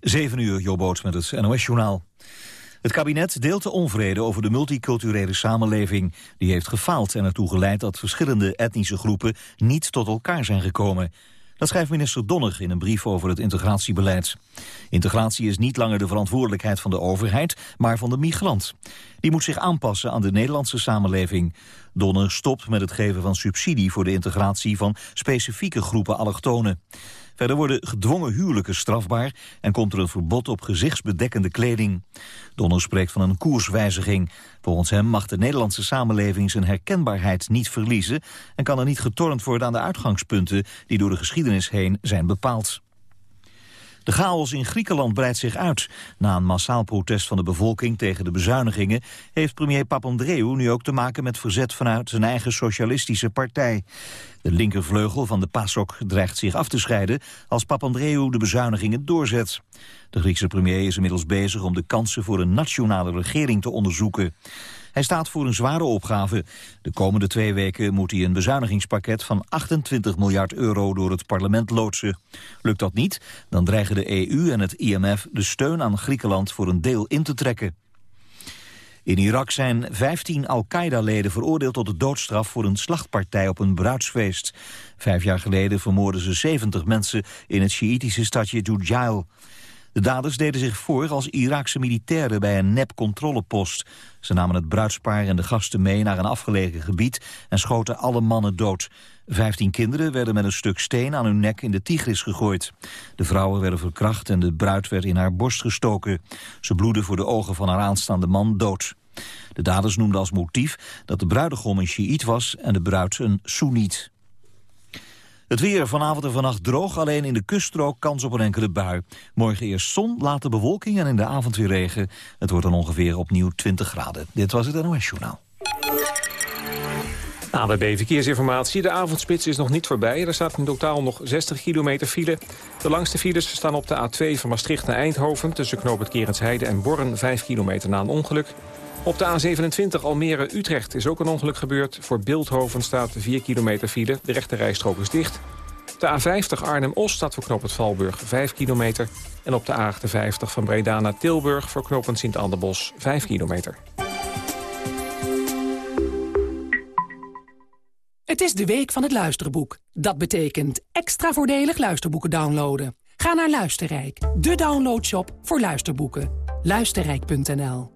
7 uur, Joboot met het NOS-journaal. Het kabinet deelt de onvrede over de multiculturele samenleving. Die heeft gefaald en ertoe geleid dat verschillende etnische groepen niet tot elkaar zijn gekomen. Dat schrijft minister Donner in een brief over het integratiebeleid. Integratie is niet langer de verantwoordelijkheid van de overheid, maar van de migrant. Die moet zich aanpassen aan de Nederlandse samenleving. Donner stopt met het geven van subsidie voor de integratie van specifieke groepen allochtonen. Verder worden gedwongen huwelijken strafbaar en komt er een verbod op gezichtsbedekkende kleding. Donner spreekt van een koerswijziging. Volgens hem mag de Nederlandse samenleving zijn herkenbaarheid niet verliezen en kan er niet getornd worden aan de uitgangspunten die door de geschiedenis heen zijn bepaald. De chaos in Griekenland breidt zich uit. Na een massaal protest van de bevolking tegen de bezuinigingen... heeft premier Papandreou nu ook te maken met verzet vanuit zijn eigen socialistische partij. De linkervleugel van de PASOK dreigt zich af te scheiden... als Papandreou de bezuinigingen doorzet. De Griekse premier is inmiddels bezig om de kansen voor een nationale regering te onderzoeken. Hij staat voor een zware opgave. De komende twee weken moet hij een bezuinigingspakket van 28 miljard euro door het parlement loodsen. Lukt dat niet, dan dreigen de EU en het IMF de steun aan Griekenland voor een deel in te trekken. In Irak zijn 15 Al-Qaeda-leden veroordeeld tot de doodstraf voor een slachtpartij op een bruidsfeest. Vijf jaar geleden vermoorden ze 70 mensen in het Sjiïtische stadje Dujail. De daders deden zich voor als Iraakse militairen bij een nep-controlepost. Ze namen het bruidspaar en de gasten mee naar een afgelegen gebied en schoten alle mannen dood. Vijftien kinderen werden met een stuk steen aan hun nek in de Tigris gegooid. De vrouwen werden verkracht en de bruid werd in haar borst gestoken. Ze bloedde voor de ogen van haar aanstaande man dood. De daders noemden als motief dat de bruidegom een Shiït was en de bruid een Soeniet. Het weer vanavond en vannacht droog, alleen in de kuststrook kans op een enkele bui. Morgen eerst zon, later bewolking en in de avond weer regen. Het wordt dan ongeveer opnieuw 20 graden. Dit was het NOS Journaal. ABB Verkeersinformatie. De avondspits is nog niet voorbij. Er staat in totaal nog 60 kilometer file. De langste files staan op de A2 van Maastricht naar Eindhoven... tussen Knoop het Kerensheide en Borren, 5 kilometer na een ongeluk. Op de A27 Almere-Utrecht is ook een ongeluk gebeurd. Voor Beeldhoven staat 4 kilometer file. De rechte rijstrook is dicht. De A50 Arnhem-Os staat voor knooppunt Valburg 5 kilometer. En op de A58 van Breda naar Tilburg voor knooppunt Sint-Anderbos 5 kilometer. Het is de week van het luisterboek. Dat betekent extra voordelig luisterboeken downloaden. Ga naar Luisterrijk, de downloadshop voor luisterboeken. Luisterrijk.nl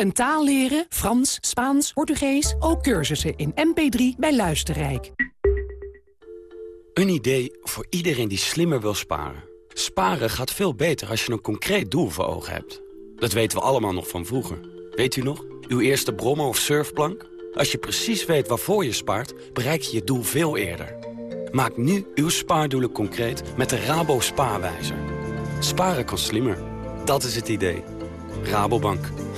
een taal leren, Frans, Spaans, Portugees, ook cursussen in MP3 bij Luisterrijk. Een idee voor iedereen die slimmer wil sparen. Sparen gaat veel beter als je een concreet doel voor ogen hebt. Dat weten we allemaal nog van vroeger. Weet u nog? Uw eerste brommer of surfplank? Als je precies weet waarvoor je spaart, bereik je je doel veel eerder. Maak nu uw spaardoelen concreet met de Rabo Spaarwijzer. Sparen kan slimmer. Dat is het idee. Rabobank.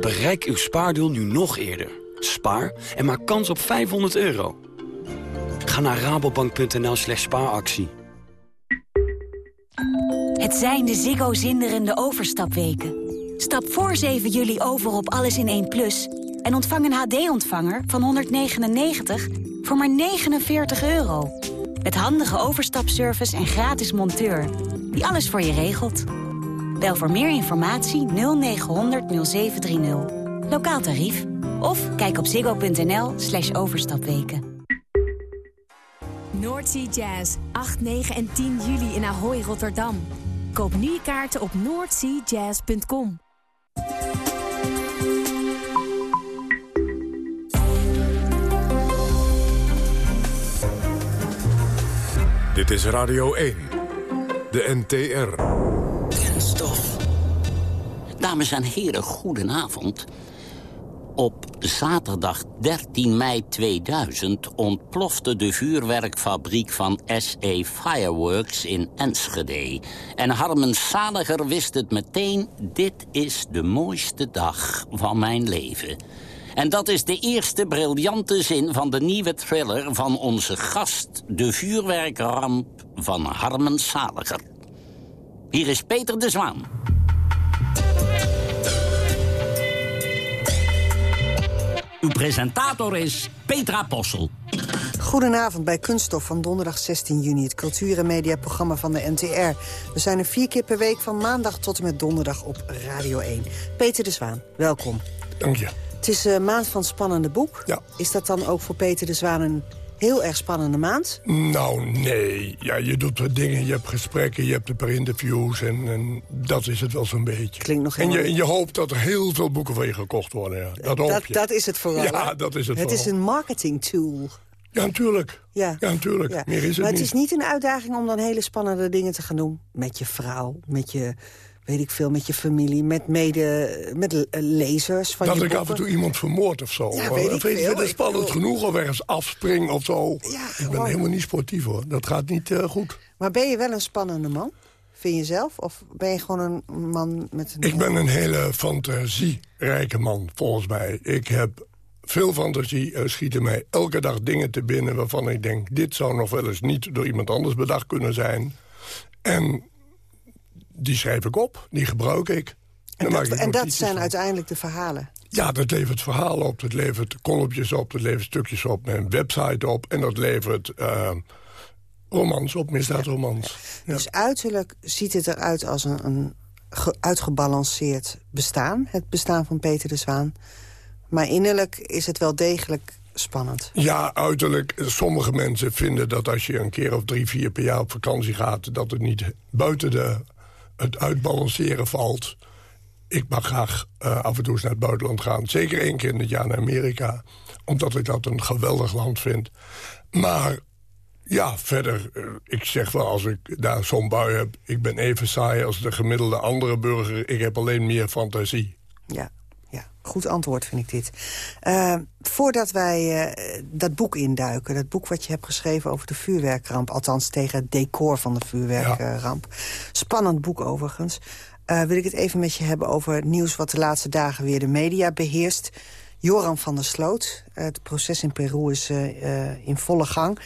Bereik uw spaardoel nu nog eerder. Spaar en maak kans op 500 euro. Ga naar rabobank.nl slash spaaractie. Het zijn de Ziggo zinderende overstapweken. Stap voor 7 juli over op Alles in 1 Plus... en ontvang een HD-ontvanger van 199 voor maar 49 euro. Met handige overstapservice en gratis monteur... die alles voor je regelt. Bel voor meer informatie 0900 0730. Lokaal tarief. Of kijk op ziggo.nl slash overstapweken. Noordsea Jazz, 8, 9 en 10 juli in Ahoy, Rotterdam. Koop nu je kaarten op noordseajazz.com. Dit is Radio 1, de NTR. Dames en heren, goedenavond. Op zaterdag 13 mei 2000 ontplofte de vuurwerkfabriek van SE Fireworks in Enschede. En Harmen Saliger wist het meteen, dit is de mooiste dag van mijn leven. En dat is de eerste briljante zin van de nieuwe thriller van onze gast... de vuurwerkramp van Harmen Saliger. Hier is Peter de Zwaan. Uw presentator is Petra Possel. Goedenavond bij Kunststof van donderdag 16 juni... het cultuur- en mediaprogramma van de NTR. We zijn er vier keer per week van maandag tot en met donderdag op Radio 1. Peter de Zwaan, welkom. Dank je. Het is een maand van spannende boek. Ja. Is dat dan ook voor Peter de Zwaan een heel erg spannende maand? Nou, nee. Ja, je doet wat dingen, je hebt gesprekken, je hebt een paar interviews... en, en dat is het wel zo'n beetje. Klinkt nog en, je, helemaal- en je hoopt dat er heel veel boeken van je gekocht worden. Ja. Dat hoop dat, je. dat is het vooral. Ja, hè? dat is het Het is een marketing tool. Ja, natuurlijk. Ja, Ja, natuurlijk. Ja. Meer is het maar het niet. is niet een uitdaging om dan hele spannende dingen te gaan doen. Met je vrouw, met je, weet ik veel, met je familie, met mede, met le- lezers van dat je ik af en toe iemand vermoord of zo. Ja, weet ik of vind je veel. het Ik spannend genoeg of ergens afspring of zo? ik ben helemaal niet sportief hoor. Dat gaat niet eh, goed. Maar ben je wel een spannende man? Vind je zelf? Of ben je gewoon een man met een... Ik ben een hele fantasierijke man, volgens mij. Ik heb veel fantasie, er schieten mij elke dag dingen te binnen... waarvan ik denk, dit zou nog wel eens niet door iemand anders bedacht kunnen zijn. En die schrijf ik op, die gebruik ik. En dat, en zijn van. uiteindelijk de verhalen. Ja, dat levert verhalen op, dat levert kolompjes op... dat levert stukjes op, mijn website op... en dat levert eh, romans op, misdaadromans. Ja. Dus uiterlijk ziet het eruit als een, een ge- uitgebalanceerd bestaan. Het bestaan van Peter de Zwaan. Maar innerlijk is het wel degelijk spannend. Ja, uiterlijk. Sommige mensen vinden dat als je een keer of drie, vier per jaar op vakantie gaat... dat het niet buiten de, het uitbalanceren valt. Ik mag graag eh, af en toe eens naar het buitenland gaan. Zeker één keer in het jaar naar Amerika. Omdat ik dat een geweldig land vind. Maar ja, verder, eh, ik zeg wel als ik daar zo'n bui heb... ik ben even saai als de gemiddelde andere burger. Ik heb alleen meer fantasie. Ja, ja, goed antwoord vind ik dit. Eh, voordat wij eh, dat boek induiken, dat boek wat je hebt geschreven over de vuurwerkramp... althans tegen het decor van de vuurwerkramp. Spannend boek overigens. Eh, wil ik het even met je hebben over het nieuws wat de laatste dagen weer de media beheerst. Joran van der Sloot, het proces in Peru is in volle gang...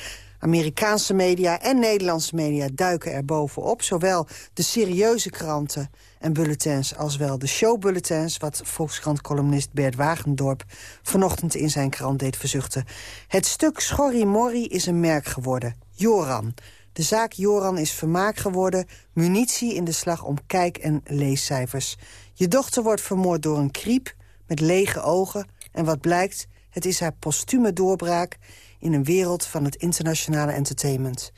Amerikaanse media en Nederlandse media duiken er bovenop. Zowel de serieuze kranten en bulletins als wel de showbulletins... wat Volkskrant-columnist Bert Wagendorp vanochtend in zijn krant deed verzuchten. Het stuk Schorri Morri is een merk geworden. Joran. De zaak Joran is vermaak geworden. Munitie in de slag om kijk- en leescijfers. Je dochter wordt vermoord door een kriep met lege ogen. En wat blijkt, het is haar postume doorbraak in een wereld van het internationale entertainment.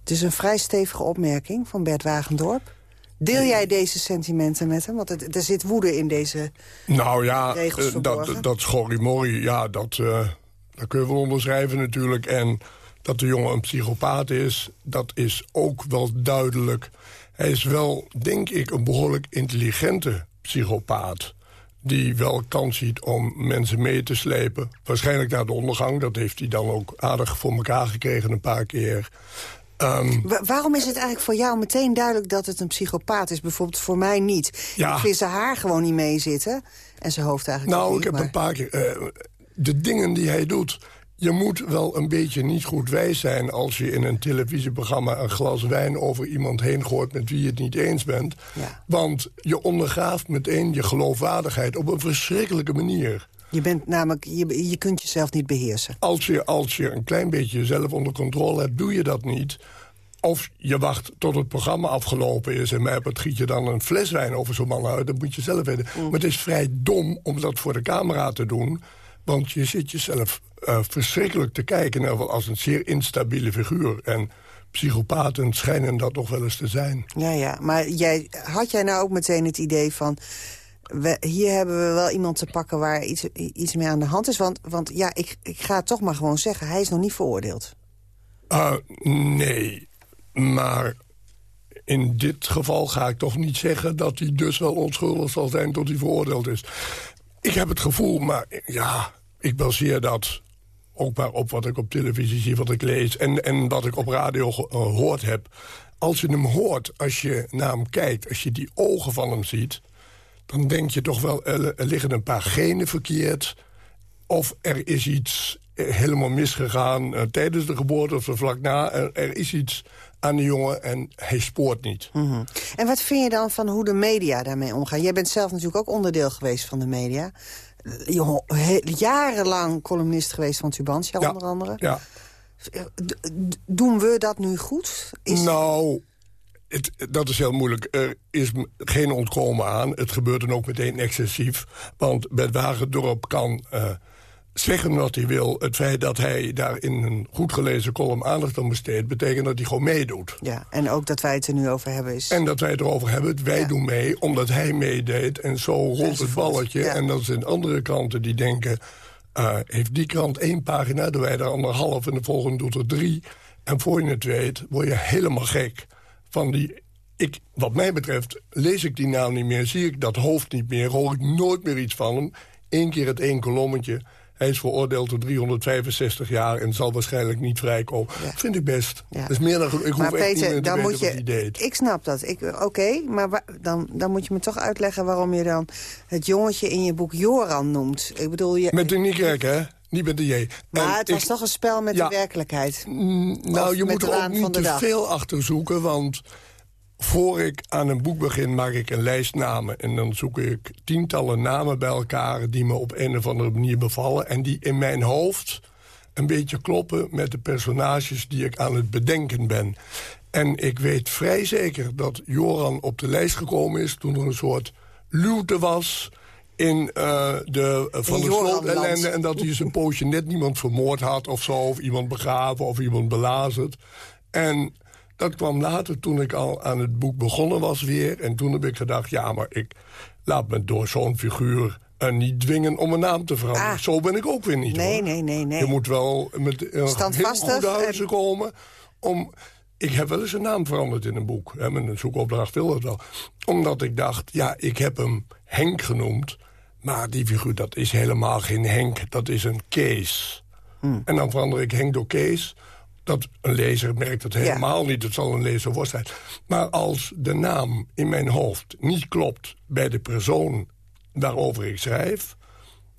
Het is een vrij stevige opmerking van Bert Wagendorp. Deel jij deze sentimenten met hem? Want het- er zit woede in deze Nou ja, regels eh, dat, dat schorrimorrie, ja, dat, eh, dat kun je wel onderschrijven natuurlijk. En dat de jongen een psychopaat is, dat is ook wel duidelijk. Hij is wel, denk ik, een behoorlijk intelligente psychopaat... die wel kans ziet om mensen mee te slepen. Waarschijnlijk naar de ondergang, dat heeft hij dan ook aardig voor elkaar gekregen een paar keer... Wa- waarom is het eigenlijk voor jou meteen duidelijk dat het een psychopaat is? Bijvoorbeeld voor mij niet. Ja. Ik vind zijn haar gewoon niet meezitten. En zijn hoofd eigenlijk Nou, niet, ik heb een paar keer... eh, de dingen die hij doet... Je moet wel een beetje niet goed wijs zijn... als je in een televisieprogramma een glas wijn over iemand heen gooit... met wie je het niet eens bent. Want je ondergraaft meteen je geloofwaardigheid op een verschrikkelijke manier. Je, bent namelijk, je, je kunt jezelf niet beheersen. Als je, als je een klein beetje jezelf onder controle hebt, doe je dat niet. Of je wacht tot het programma afgelopen is... en mij op het giet je dan een fles wijn over zo'n man uit. Dat moet je zelf weten. Maar het is vrij dom om dat voor de camera te doen... want je zit jezelf eh, verschrikkelijk te kijken... als een zeer instabiele figuur. En psychopaten schijnen dat toch wel eens te zijn. Ja, ja. Maar jij, had jij nou ook meteen het idee van... We, hier hebben we wel iemand te pakken waar iets, iets mee aan de hand is? Want, want ja, ik, ik ga het toch maar gewoon zeggen. Hij is nog niet veroordeeld. Uh, nee, maar in dit geval ga ik toch niet zeggen... dat hij dus wel onschuldig zal zijn tot hij veroordeeld is. Ik heb het gevoel, maar ja, ik baseer dat ook maar op wat ik op televisie zie, wat ik lees... en, en wat ik op radio gehoord heb. Als je hem hoort, als je naar hem kijkt, als je die ogen van hem ziet... dan denk je toch wel, er, liggen een paar genen verkeerd... of er is iets helemaal misgegaan uh, tijdens de geboorte of vlak na. Er, er, is iets aan de jongen en hij spoort niet. Mm -hmm. En wat vind je dan van hoe de media daarmee omgaan? Jij bent zelf natuurlijk ook onderdeel geweest van de media. Jongen, jarenlang columnist geweest van Tubantia ja, onder andere. Ja. doen we dat nu goed? Is... Nou, het, dat is heel moeilijk. Er is geen ontkomen aan. Het gebeurt dan ook meteen excessief. Want bij Wagendorp kan... Uh, zeggen wat hij wil. Het feit dat hij daar in een goed gelezen column aandacht aan besteedt... betekent dat hij gewoon meedoet. Ja, en ook dat wij het er nu over hebben is... En dat wij het erover hebben. Wij doen mee, omdat hij meedeed. En zo rolt het balletje. En dat zijn andere kranten die denken... Uh, heeft die krant één pagina, doen wij er anderhalf... en de volgende doet er drie. En voor je het weet, word je helemaal gek van die... Ik, wat mij betreft, lees ik die naam niet meer, zie ik dat hoofd niet meer... hoor ik nooit meer iets van hem. Eén keer het één kolommetje hij is veroordeeld tot 365 jaar en zal waarschijnlijk niet vrijkomen. Ja. Vind ik best. Ja. Dat is meer dan Ik maar hoef Peter, echt niet dan moet je, deed. Ik snap dat. Oké, okay, maar dan, dan moet je me toch uitleggen... waarom je dan het jongetje in je boek Joran noemt. Ik bedoel, je... Met de Niekerk, hè? Niet met de J. Maar het was toch een spel met ja, de werkelijkheid? Nou, je moet er ook niet te veel achter zoeken, want voor ik aan een boek begin, maak ik een lijst namen. En dan zoek ik tientallen namen bij elkaar... die me op een of andere manier bevallen... en die in mijn hoofd een beetje kloppen met de personages... die ik aan het bedenken ben. En ik weet vrij zeker dat Joran op de lijst gekomen is... toen er een soort luwte was in uh, de, uh, van in de slootellende... en dat hij zijn poosje net niemand vermoord had of zo... of iemand begraven of iemand belazerd. En dat kwam later toen ik al aan het boek begonnen was weer. En toen heb ik gedacht, ja, maar ik laat me door zo'n figuur uh, niet dwingen om een naam te veranderen. Ah. Zo ben ik ook weer niet, nee, hoor. Nee, nee, nee. Je moet wel met uh, Standvastig goede huizen komen om... Ik heb wel eens een naam veranderd in een boek. Hè, met een zoekopdracht wil dat wel. Omdat ik dacht, ja, ik heb hem Henk genoemd. Maar die figuur, dat is helemaal geen Henk. Dat is een Kees. Hmm. En dan verander ik Henk door Kees dat een lezer merkt het helemaal niet. Het zal een lezer worst zijn. Maar als de naam in mijn hoofd niet klopt bij de persoon waarover ik schrijf...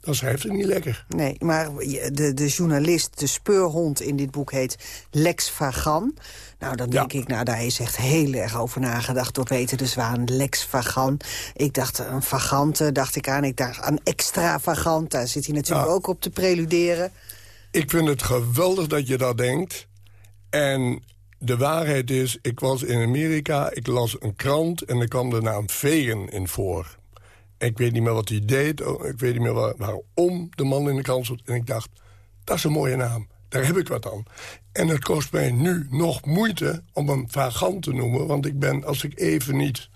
dan schrijft het niet lekker. Nee, maar de, de journalist, de speurhond in dit boek heet Lex Vagan. Nou, dan denk ik, nou, daar is echt heel erg over nagedacht... door Peter de Zwaan, Lex Vagan. Ik dacht, een vagante, dacht ik aan. Ik dacht aan extravagant, daar zit hij natuurlijk ook op te preluderen. Ik vind het geweldig dat je dat denkt... En de waarheid is, ik was in Amerika, ik las een krant... en er kwam de naam Vegen in voor. Ik weet niet meer wat hij deed, oh, ik weet niet meer waar, waarom de man in de krant stond. En ik dacht, dat is een mooie naam, daar heb ik wat aan. En het kost mij nu nog moeite om hem vagant te noemen... want ik ben, als ik even niet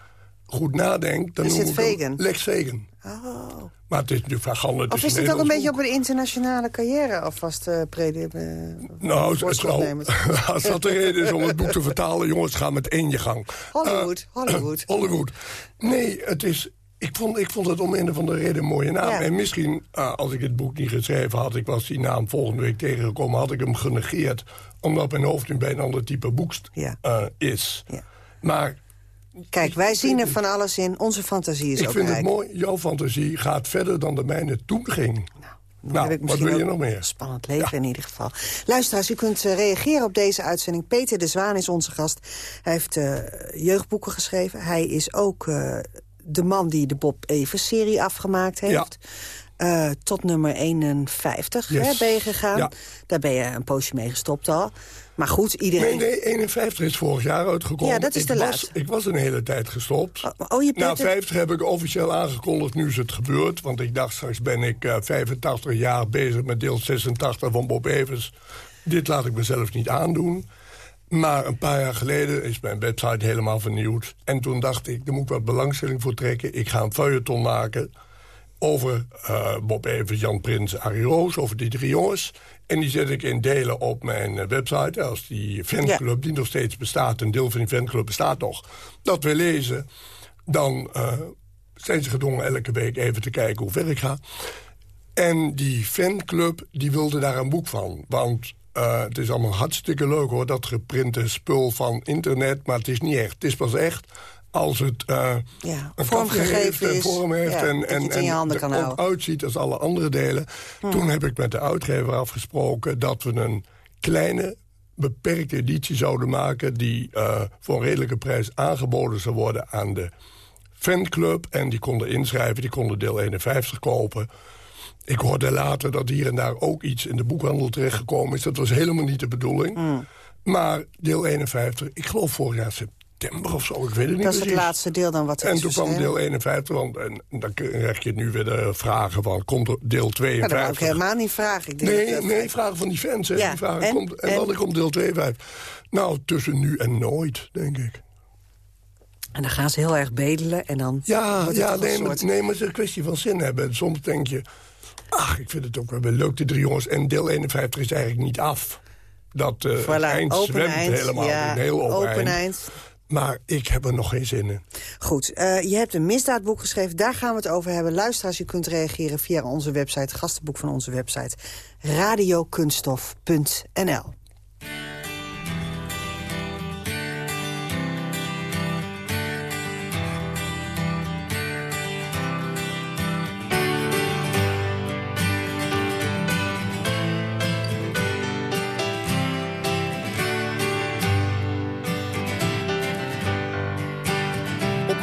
goed nadenk... dan is noem het ik vegan? hem Lex Vegen. Oh. Maar het is nu vagant. Het Of is het ook een beetje op een internationale carrière alvast uh, prede, uh, Nou, het zou, als dat de reden is om het boek te vertalen... jongens, ga met één je gang. Hollywood, Uh, Hollywood. Hollywood. Nee, het is... Ik vond, ik vond het om een of andere reden een mooie naam. Ja. En misschien, uh, als ik het boek niet geschreven had... ik was die naam volgende week tegengekomen... had ik hem genegeerd. Omdat mijn hoofd nu bij een ander type boek ja. uh, is. Ja. Maar... Kijk, wij zien er van alles in. Onze fantasie is ik ook vind rijk. het mooi. Jouw fantasie gaat verder dan de mijne toen ging. Dan Nou, heb ik wat wil je nog meer? Spannend leven in ieder geval. Luisteraars, u kunt uh, reageren op deze uitzending. Peter de Zwaan is onze gast. Hij heeft uh, jeugdboeken geschreven. Hij is ook uh, de man die de Bob Evers-serie afgemaakt heeft. Ja. tot nummer 51 Yes. hè, ben je gegaan. Ja. Daar ben je een poosje mee gestopt al. Maar goed, iedereen... Nee, nee, 51 is vorig jaar uitgekomen. Ja, dat is ik de laatste. Ik was een hele tijd gestopt. Oh, je Na bent het- 50 heb ik officieel aangekondigd, nu is het gebeurd. Want ik dacht, straks ben ik eh, 85 jaar bezig met deel 86 van Bob Evers. Dit laat ik mezelf niet aandoen. Maar een paar jaar geleden is mijn website helemaal vernieuwd. En toen dacht ik, daar moet ik wat belangstelling voor trekken. Ik ga een feuilleton maken. over uh, Bob Evers, Jan Prins, Arie Roos, over die drie jongens. En die zet ik in delen op mijn eh, website. Als die fanclub, die nog steeds bestaat, een deel van die fanclub bestaat nog... dat we lezen, dan uh, zijn ze gedwongen elke week even te kijken hoe ver ik ga. En die fanclub, die wilde daar een boek van. Want uh, het is allemaal hartstikke leuk hoor, dat geprinte spul van internet... maar het is niet echt. Het is pas echt als het uh, ja, een vormgegeven heeft en is, vorm heeft... ja, en, en, er ook houden. uitziet als alle andere delen. Hmm. Toen heb ik met de uitgever afgesproken... dat we een kleine, beperkte editie zouden maken... die uh, voor een redelijke prijs aangeboden zou worden aan de fanclub. En die konden inschrijven, die konden deel 51 kopen... Ik hoorde later dat hier en daar ook iets in de boekhandel terechtgekomen is. Dat was helemaal niet de bedoeling. Hmm. Maar deel 51, ik geloof vorig jaar september of zo, ik weet het niet Dat is het precies. laatste deel dan wat er En is toen kwam deel 51, want en dan krijg je nu weer de vragen van... komt er deel Ja, dat wou 52? ik helemaal niet vragen. Ik denk Nee, dat- nee, vragen van die fans. Hè. Ja, Die vragen, en? komt, en, En? wanneer komt deel 52? Nou, tussen nu en nooit, denk ik. En dan gaan ze heel erg bedelen en dan... Ja, ja nee, maar, soort- nee, maar het is een kwestie van zin hebben. Soms denk je, ach, ik vind het ook wel leuk, die drie jongens. En deel 51 is eigenlijk niet af. Dat Voilà, eind zwemt eind, helemaal ja, heel open, eind. eind. Maar ik heb er nog geen zin in. Goed, eh, je hebt een misdaadboek geschreven. Daar gaan we het over hebben. Luisteraars, u kunt reageren via onze website. Gastenboek van onze website. radiokunststof.nl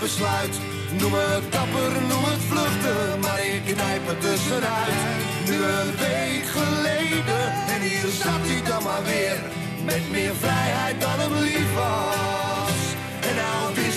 Besluit. Noem het dapper, noem het vluchten, maar ik knijp het tussenuit. Nu een week geleden en hier zat hij dan maar weer. Met meer vrijheid dan hem lief was. En nou wist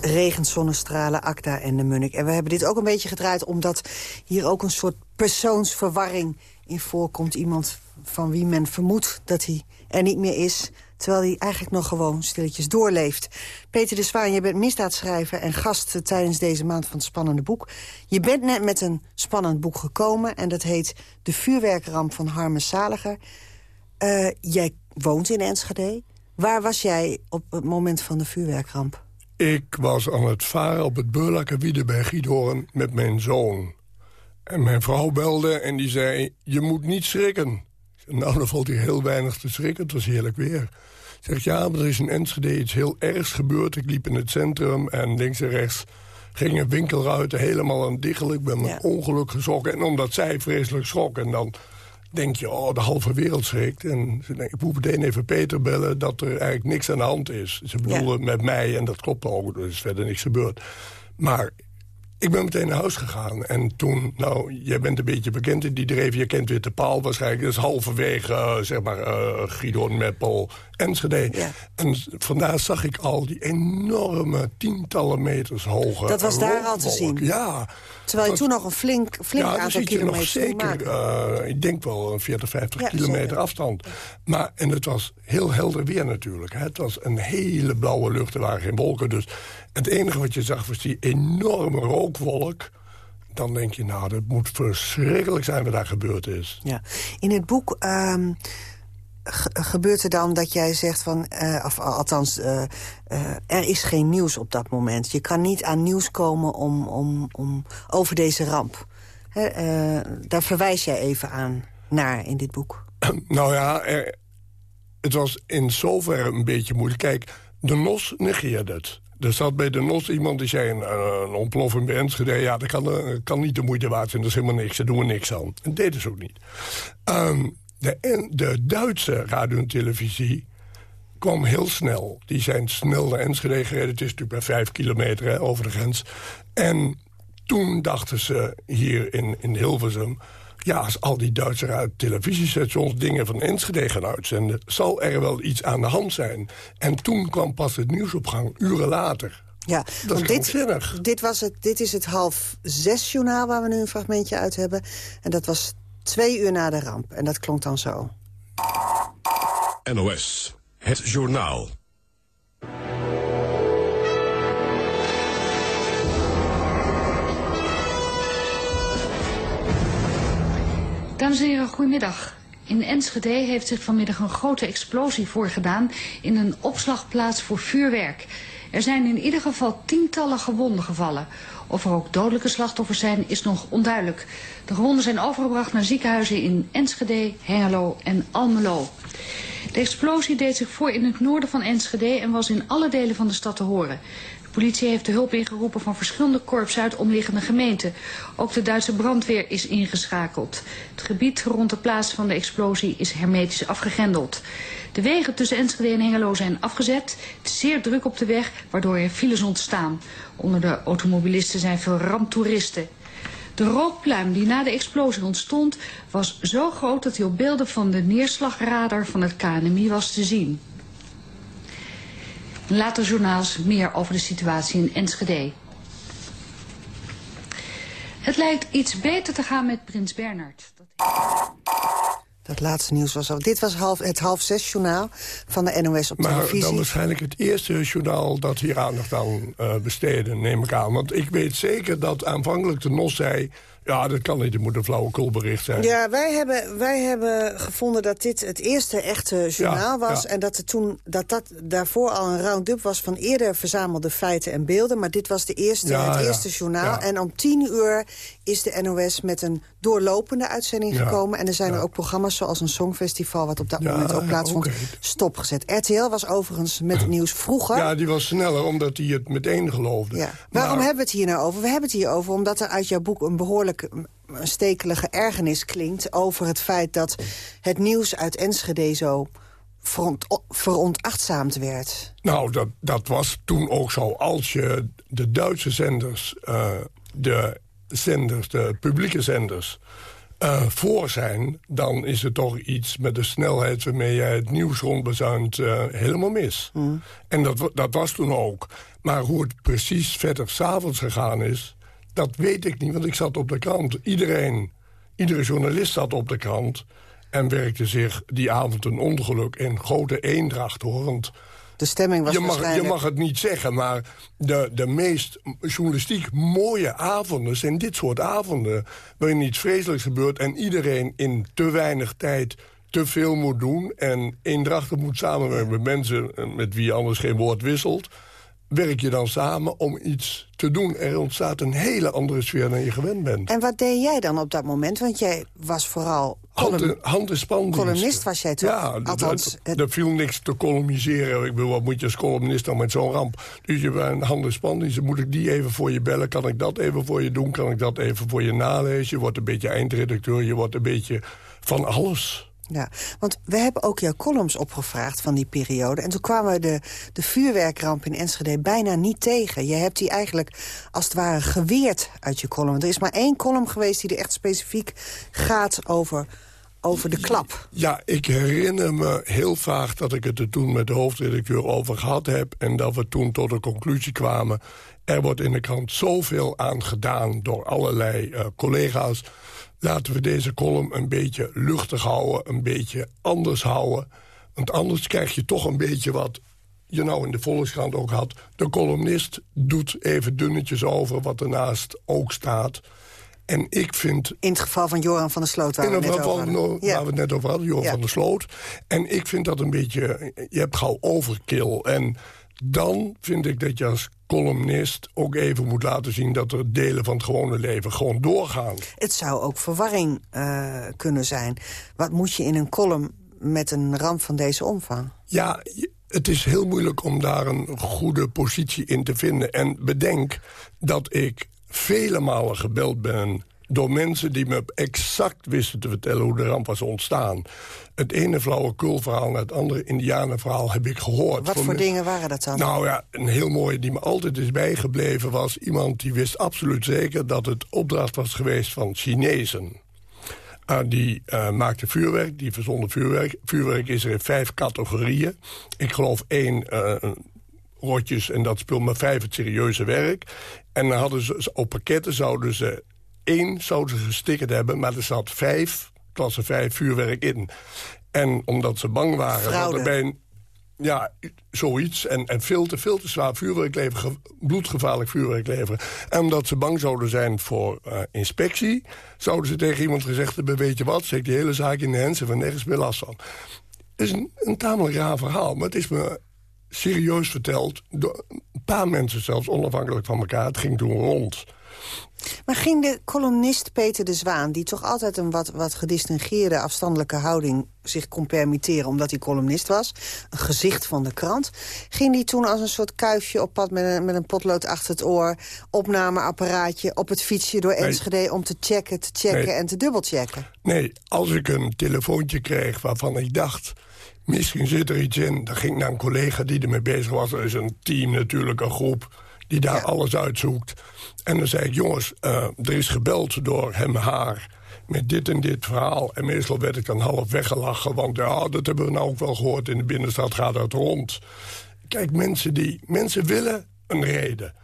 regent zonnestralen, Acta en de Munnik. En we hebben dit ook een beetje gedraaid... omdat hier ook een soort persoonsverwarring in voorkomt. Iemand van wie men vermoedt dat hij er niet meer is... terwijl hij eigenlijk nog gewoon stilletjes doorleeft. Peter de Zwaan, je bent misdaadschrijver en gast... tijdens deze maand van het Spannende Boek. Je bent net met een spannend boek gekomen... en dat heet De vuurwerkramp van Harmes Zaliger. Uh, jij woont in Enschede. Waar was jij op het moment van de vuurwerkramp? Ik was aan het varen op het Beurlakkerwiede bij Giethoorn met mijn zoon. En mijn vrouw belde en die zei, je moet niet schrikken. Nou, dan valt hij heel weinig te schrikken, het was heerlijk weer. Zegt, ja, maar er is in Enschede iets heel ergs gebeurd. Ik liep in het centrum en links en rechts gingen winkelruiten helemaal aan diggelen. Ik ben met ongeluk geschrokken. En omdat zij vreselijk schrok en dan denk je, oh, de halve wereld schrikt. En ze denken, ik moet meteen even Peter bellen dat er eigenlijk niks aan de hand is. Ze bedoelen met mij, en dat klopt ook, er is verder niks gebeurd. Maar ik ben meteen naar huis gegaan. En toen, nou, jij bent een beetje bekend in die dreef. Je kent weer de paal waarschijnlijk. Is halverwege, uh, zeg maar, uh, Guido, Meppel, Enschede. Ja. En vandaar zag ik al die enorme tientallen meters hoge Dat was daar al te zien? Ja. Terwijl je toen nog een flink, flink ja, aantal kilometer zeker, uh, ik denk wel een 40, 50 ja, kilometer zeker. afstand. Maar, en het was heel helder weer natuurlijk. Hè. Het was een hele blauwe lucht, er waren geen wolken. Dus het enige wat je zag was die enorme rookwolk dan denk je, nou, dat moet verschrikkelijk zijn wat daar gebeurd is. Ja. In het boek um, gebeurt er dan dat jij zegt van... Uh, of althans, uh, uh, er is geen nieuws op dat moment. Je kan niet aan nieuws komen om, om, om over deze ramp. He, daar verwijs jij even aan naar in dit boek. Nou ja, het was in zoverre een beetje moeilijk. Kijk, de NOS negeerde het. Er zat bij de NOS iemand die zei... een, een ontploffing bij ja, dat kan, kan niet de moeite waard zijn. Dat is helemaal niks, daar doen we niks aan. En deed dus ook niet. Um, de, de Duitse radio en televisie kwam heel snel. Die zijn snel naar Enschede gereden. Het is natuurlijk bij vijf kilometer hè, over de grens. En toen dachten ze hier in, in Hilversum... ja, als al die Duitse televisiestations dingen van Enschede gaan uitzenden... zal er wel iets aan de hand zijn. En toen kwam pas het nieuws op gang, uren later. Ja, dat dit, dit, was het, dit is het half zes journaal waar we nu een fragmentje uit hebben. En dat was twee uur na de ramp. En dat klonk dan zo. NOS, het journaal. Dames en heren, goedemiddag. In Enschede heeft zich vanmiddag een grote explosie voorgedaan in een opslagplaats voor vuurwerk. Er zijn in ieder geval tientallen gewonden gevallen. Of er ook dodelijke slachtoffers zijn, is nog onduidelijk. De gewonden zijn overgebracht naar ziekenhuizen in Enschede, Hengelo en Almelo. De explosie deed zich voor in het noorden van Enschede en was in alle delen van de stad te horen. De politie heeft de hulp ingeroepen van verschillende korps uit omliggende gemeenten. Ook de Duitse brandweer is ingeschakeld. Het gebied rond de plaats van de explosie is hermetisch afgegrendeld. De wegen tussen Enschede en Hengelo zijn afgezet. Het is zeer druk op de weg, waardoor er files ontstaan. Onder de automobilisten zijn veel ramptoeristen. De rookpluim die na de explosie ontstond was zo groot dat hij op beelden van de neerslagradar van het KNMI was te zien. Later journaals meer over de situatie in Enschede. Het lijkt iets beter te gaan met prins Bernard. Dat laatste nieuws was al. Dit was half, het half zes journaal van de NOS op maar televisie. dan waarschijnlijk het eerste journaal dat hier aandacht aan uh, besteden, neem ik aan. Want ik weet zeker dat aanvankelijk de NOS zei... Ja, dat kan niet. Het moet een flauwekulbericht zijn. Ja, wij hebben, wij hebben gevonden dat dit het eerste echte journaal was. En dat, er toen, dat dat daarvoor al een round-up was van eerder verzamelde feiten en beelden. Maar dit was de eerste, het eerste journaal. En om tien uur is de NOS met een doorlopende uitzending gekomen. En er zijn er ook programma's zoals een songfestival... wat op dat moment ook plaatsvond, okay. stopgezet. RTL was overigens met het nieuws vroeger. Ja, die was sneller omdat hij het meteen geloofde. Ja. Waarom hebben we het hier nou over? We hebben het hier over omdat er uit jouw boek een behoorlijk een stekelige ergernis klinkt... over het feit dat het nieuws uit Enschede zo verontachtzaamd werd. Nou, dat, dat was toen ook zo. Als je de Duitse zenders, uh, de zenders, de publieke zenders... eh, voor zijn... dan is het toch iets met de snelheid waarmee jij het nieuws rondbezuint uh, helemaal mis. Mm. En dat, dat was toen ook. Maar hoe het precies verder s'avonds gegaan is... dat weet ik niet, want ik zat op de krant. Iedereen, iedere journalist zat op de krant... en werkte zich die avond een ongeluk in grote eendracht, hoor. Want de stemming was je mag, waarschijnlijk... je mag het niet zeggen, maar de, de meest journalistiek mooie avonden... zijn dit soort avonden waarin iets vreselijks gebeurt... en iedereen in te weinig tijd te veel moet doen... en eendrachtig moet samenwerken met mensen met wie je anders geen woord wisselt werk je dan samen om iets te doen. Er ontstaat een hele andere sfeer dan je gewend bent. En wat deed jij dan op dat moment? Want jij was vooral... Hand, hand en spandienst. Columnist was jij toch? Ja, Althans, dat, er viel niks te columniseren. Ik bedoel, wat moet je als columnist dan met zo'n ramp? Dus je bent hand spandienst. Moet ik die even voor je bellen? Kan ik dat even voor je doen? Kan ik dat even voor je nalezen? Je wordt een beetje eindredacteur. Je wordt een beetje van alles. Ja, want we hebben ook jouw columns opgevraagd van die periode. En toen kwamen we de, de vuurwerkramp in Enschede bijna niet tegen. Je hebt die eigenlijk als het ware geweerd uit je column. Er is maar één column geweest die er echt specifiek gaat over, over de klap. Ja, ik herinner me heel vaag dat ik het er toen met de hoofdredacteur over gehad heb... en dat we toen tot de conclusie kwamen... er wordt in de krant zoveel aan gedaan door allerlei uh, collega's laten we deze column een beetje luchtig houden... een beetje anders houden. Want anders krijg je toch een beetje wat je nou in de Volkskrant ook had. De columnist doet even dunnetjes over wat ernaast ook staat. En ik vind... In het geval van Joran van der Sloot, waar, in we, het net over no, ja. waar we het net over hadden, Joran ja. van der Sloot. En ik vind dat een beetje... Je hebt gauw overkill. En dan vind ik dat je als columnist ook even moet laten zien... dat er delen van het gewone leven gewoon doorgaan. Het zou ook verwarring uh, kunnen zijn. Wat moet je in een column met een ramp van deze omvang? Ja, het is heel moeilijk om daar een goede positie in te vinden. En bedenk dat ik vele malen gebeld ben door mensen die me exact wisten te vertellen hoe de ramp was ontstaan. Het ene flauwekulverhaal naar het andere indianenverhaal heb ik gehoord. Wat voor, dingen waren dat dan? Nou ja, een heel mooie die me altijd is bijgebleven was... iemand die wist absoluut zeker dat het opdracht was geweest van Chinezen. Uh, die uh, maakte vuurwerk, die verzonden vuurwerk. Vuurwerk is er in vijf categorieën. Ik geloof één uh, rotjes en dat speelt maar vijf het serieuze werk. En dan hadden ze op pakketten zouden ze één zouden ze gestickerd hebben... maar er zat vijf, klasse vijf, vuurwerk in. En omdat ze bang waren Fraude. dat er bij een... Ja, zoiets. En, en veel te, veel te zwaar vuurwerk leveren, bloedgevaarlijk vuurwerk leveren. En omdat ze bang zouden zijn voor uh, inspectie... zouden ze tegen iemand gezegd hebben... weet je wat, zet die hele zaak in de hens en van nergens meer last van. Het is een, een tamelijk raar verhaal, maar het is me serieus verteld... door een paar mensen zelfs, onafhankelijk van elkaar. Het ging toen rond... Maar ging de columnist Peter de Zwaan... die toch altijd een wat, wat gedistingeerde afstandelijke houding zich kon permitteren... omdat hij columnist was, een gezicht van de krant... ging die toen als een soort kuifje op pad met een, met een potlood achter het oor... opnameapparaatje op het fietsje door Enschede... Nee. om te checken, te checken nee. en te dubbelchecken? Nee, als ik een telefoontje kreeg waarvan ik dacht... misschien zit er iets in, dan ging ik naar een collega die ermee bezig was. Er is een team natuurlijk, een groep die daar ja. alles uitzoekt... En dan zei ik, jongens, uh, er is gebeld door hem haar met dit en dit verhaal. En meestal werd ik dan half weggelachen, want ja, dat hebben we nou ook wel gehoord. In de binnenstad gaat het rond. Kijk, mensen, die, mensen willen een reden.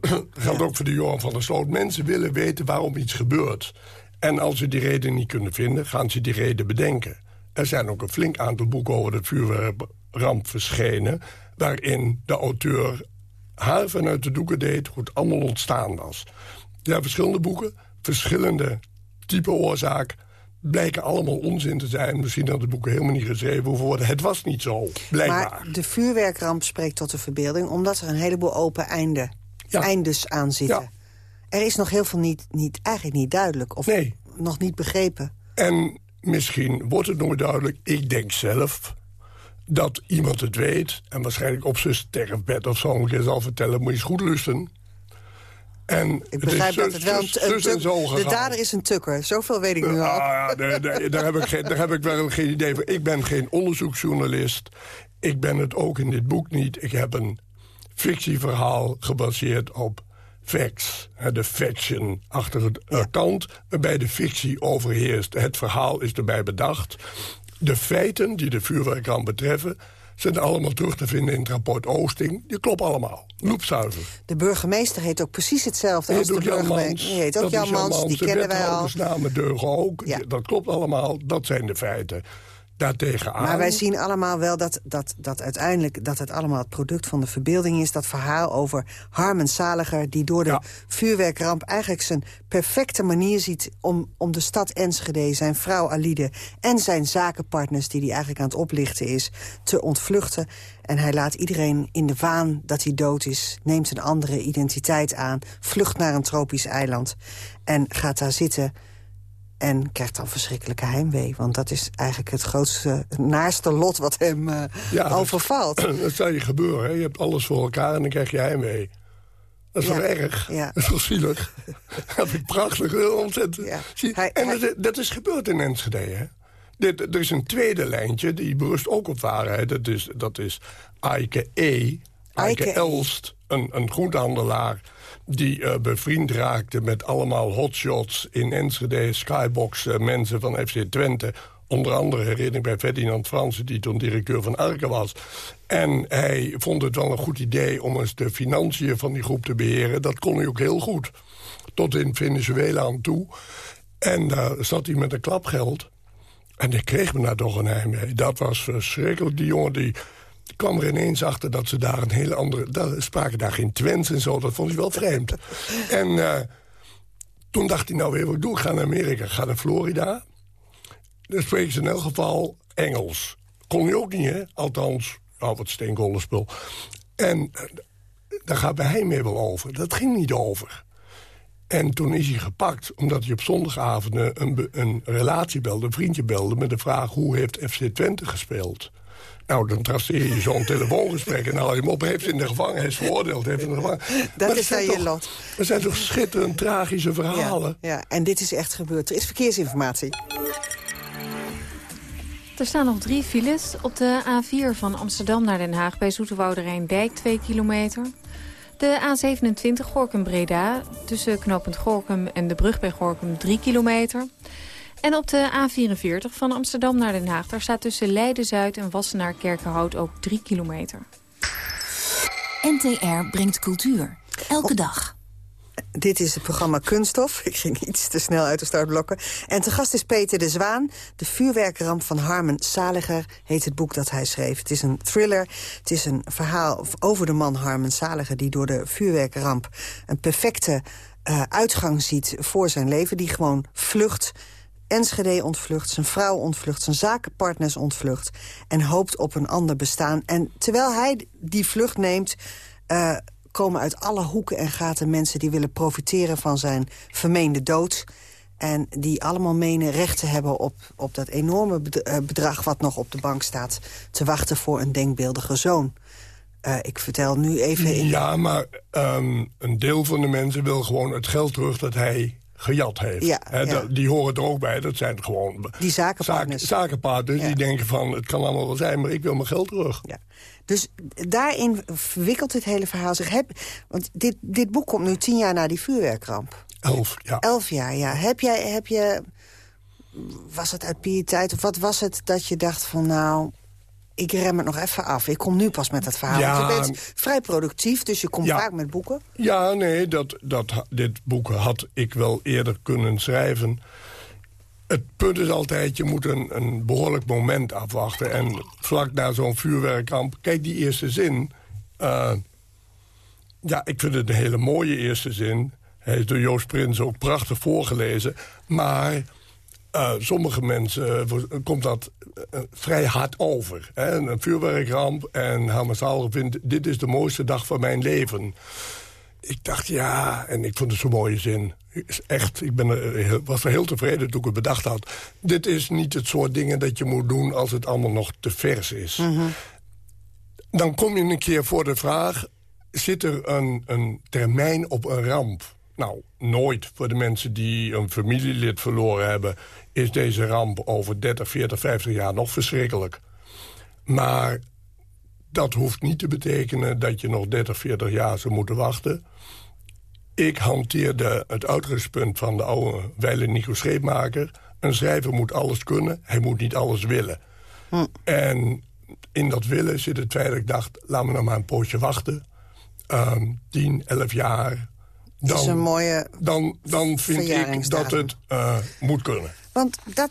dat geldt ook voor de Johan van der Sloot. Mensen willen weten waarom iets gebeurt. En als ze die reden niet kunnen vinden, gaan ze die reden bedenken. Er zijn ook een flink aantal boeken over de vuurwerkramp verschenen... waarin de auteur haar vanuit de doeken deed hoe het allemaal ontstaan was. Ja, verschillende boeken, verschillende type oorzaak... blijken allemaal onzin te zijn. Misschien dat de boeken helemaal niet geschreven hoeven worden. Het was niet zo, blijkbaar. Maar de vuurwerkramp spreekt tot de verbeelding... omdat er een heleboel open einde, ja. eindes aan zitten. Ja. Er is nog heel veel niet, niet, eigenlijk niet duidelijk. Of nee. nog niet begrepen. En misschien wordt het nog duidelijk. Ik denk zelf dat iemand het weet... en waarschijnlijk op zijn sterfbed of zo een keer zal vertellen... moet je eens goed lusten. En ik begrijp dat het wel een, De dader is een tukker, zoveel weet ik nu al. Ah, ja, daar, heb ik geen, daar heb ik wel geen idee van. Ik ben geen onderzoeksjournalist. Ik ben het ook in dit boek niet. Ik heb een fictieverhaal gebaseerd op facts, de faction-achtige uh, kant... waarbij de fictie overheerst. Het verhaal is erbij bedacht. De feiten die de vuurwerkramp betreffen zijn allemaal terug te vinden in het rapport Oosting. Die klopt allemaal. Loepzuiver. De burgemeester heet ook precies hetzelfde als de burgemeester. Die heet ook Jan, Mans, die kennen wij al. De namen deugen ook. Ja. Dat klopt allemaal. Dat zijn de feiten daartegen aan. Maar wij zien allemaal wel dat, dat, dat uiteindelijk dat het allemaal het product van de verbeelding is. Dat verhaal over Harmen Saliger die door de vuurwerkramp eigenlijk zijn perfecte manier ziet... om, om de stad Enschede, zijn vrouw Alide en zijn zakenpartners... die hij eigenlijk aan het oplichten is, te ontvluchten. En hij laat iedereen in de waan dat hij dood is... neemt een andere identiteit aan, vlucht naar een tropisch eiland... en gaat daar zitten en krijgt dan verschrikkelijke heimwee. Want dat is eigenlijk het grootste, naaste lot wat hem uh, overvalt. Dat, dat zou je gebeuren. Hè? Je hebt alles voor elkaar en dan krijg je heimwee. Dat is ja. wel erg. Ja. Dat is wel zielig. dat vind ik prachtig. Heel ontzettend. Hij, en hij... Dat, dat, is gebeurd in Enschede. Hè? Dit, er is een tweede lijntje, die berust ook op waarheid. Dat is, dat is Eike E. Eike, Elst, een, een groentehandelaar die uh, bevriend raakte met allemaal hotshots in Enschede, Skybox, uh, mensen van FC Twente. Onder andere herinner ik bij Ferdinand Fransen, die toen directeur van Arke was. En hij vond het wel een goed idee om eens de financiën van die groep te beheren. Dat kon hij ook heel goed. Tot in Venezuela aan toe. En daar zat hij met een klapgeld. En ik kreeg me daar toch een heimwee. Dat was verschrikkelijk. Die jongen die kwam er ineens achter dat ze daar een hele andere... Daar spraken daar geen Twents en zo, dat vond hij wel vreemd. en uh, toen dacht hij, nou weer wat doe ik? ga naar Amerika, ga naar Florida. Dan spreken ze in elk geval Engels. Kon hij ook niet, hè? Althans, oh, wat spul. En uh, daar gaat bij hij mee wel over. Dat ging niet over. En toen is hij gepakt, omdat hij op zondagavond een, een relatie belde... een vriendje belde met de vraag... hoe heeft FC Twente gespeeld? Nou, dan traceer je zo'n telefoongesprek en haal je hem op. Heeft in de gevangenis veroordeeld. Heeft in de gevangenis. Dat is dan je lot. Er zijn toch schitterend tragische verhalen. Ja, ja, en dit is echt gebeurd. Er is verkeersinformatie. Er staan nog drie files. Op de A4 van Amsterdam naar Den Haag bij Zoeterwoude Rijndijk 2 kilometer. De A27 Gorkum-Breda tussen knooppunt Gorkum en de brug bij Gorkum 3 kilometer. En op de A44 van Amsterdam naar Den Haag... daar staat tussen Leiden-Zuid en Wassenaar-Kerkenhout ook 3 kilometer. NTR brengt cultuur. Elke dag. Dit is het programma Kunststof. Ik ging iets te snel uit de startblokken. En te gast is Peter de Zwaan. De vuurwerkramp van Harmen Saliger heet het boek dat hij schreef. Het is een thriller. Het is een verhaal over de man Harmen Saliger... die door de vuurwerkramp een perfecte uh, uitgang ziet voor zijn leven. Die gewoon vlucht Enschede ontvlucht, zijn vrouw ontvlucht, zijn zakenpartners ontvlucht... en hoopt op een ander bestaan. En terwijl hij die vlucht neemt... Uh, komen uit alle hoeken en gaten mensen die willen profiteren van zijn vermeende dood... En die allemaal menen recht te hebben op, op dat enorme eh, bedrag... wat nog op de bank staat te wachten voor een denkbeeldige zoon. Uh, ik vertel nu even... In ja, maar um, een deel van de mensen wil gewoon het geld terug dat hij gejat heeft. Ja, Die horen er ook bij. Dat zijn gewoon die zakenpartners, zaken, zakenpartners die denken van... het kan allemaal wel zijn, maar ik wil mijn geld terug. Ja. Dus daarin verwikkelt het hele verhaal zich. Heb, want dit, dit boek komt nu tien jaar na die vuurwerkramp. Elf, ja. Elf jaar, ja. Heb jij... Heb je, was het uit pietijd of wat was het dat je dacht van... nou, ik rem het nog even af. Ik kom nu pas met dat verhaal. Ja, je bent vrij productief, dus je komt vaak met boeken. Ja, nee, dat, dat, dit boek had ik wel eerder kunnen schrijven. Het punt is altijd, je moet een, een behoorlijk moment afwachten. En vlak na zo'n vuurwerkramp... Kijk, die eerste zin... Uh, ja, ik vind het een hele mooie eerste zin. Hij is door Joost Prins ook prachtig voorgelezen. Maar uh, sommige mensen uh, komt dat uh, vrij hard over. Hè? Een vuurwerkramp en Hamasaal vindt... dit is de mooiste dag van mijn leven. Ik dacht, ja, en ik vond het zo'n mooie zin. Echt, ik ben er, was er heel tevreden toen ik het bedacht had. Dit is niet het soort dingen dat je moet doen als het allemaal nog te vers is. Mm -hmm. Dan kom je een keer voor de vraag... zit er een, een termijn op een ramp? Nou, nooit voor de mensen die een familielid verloren hebben... is deze ramp over 30, 40, 50 jaar nog verschrikkelijk. Maar dat hoeft niet te betekenen dat je nog 30, 40 jaar zou moeten wachten. Ik hanteerde het uitgangspunt van de oude Weile Nico Scheepmaker. Een schrijver moet alles kunnen, hij moet niet alles willen. Hm. En in dat willen zit het feit dat ik dacht... laat me nog maar een poosje wachten. Um, 10, 11 jaar. Dat is een mooie dan, dan vind ik dat het uh, moet kunnen. Want dat,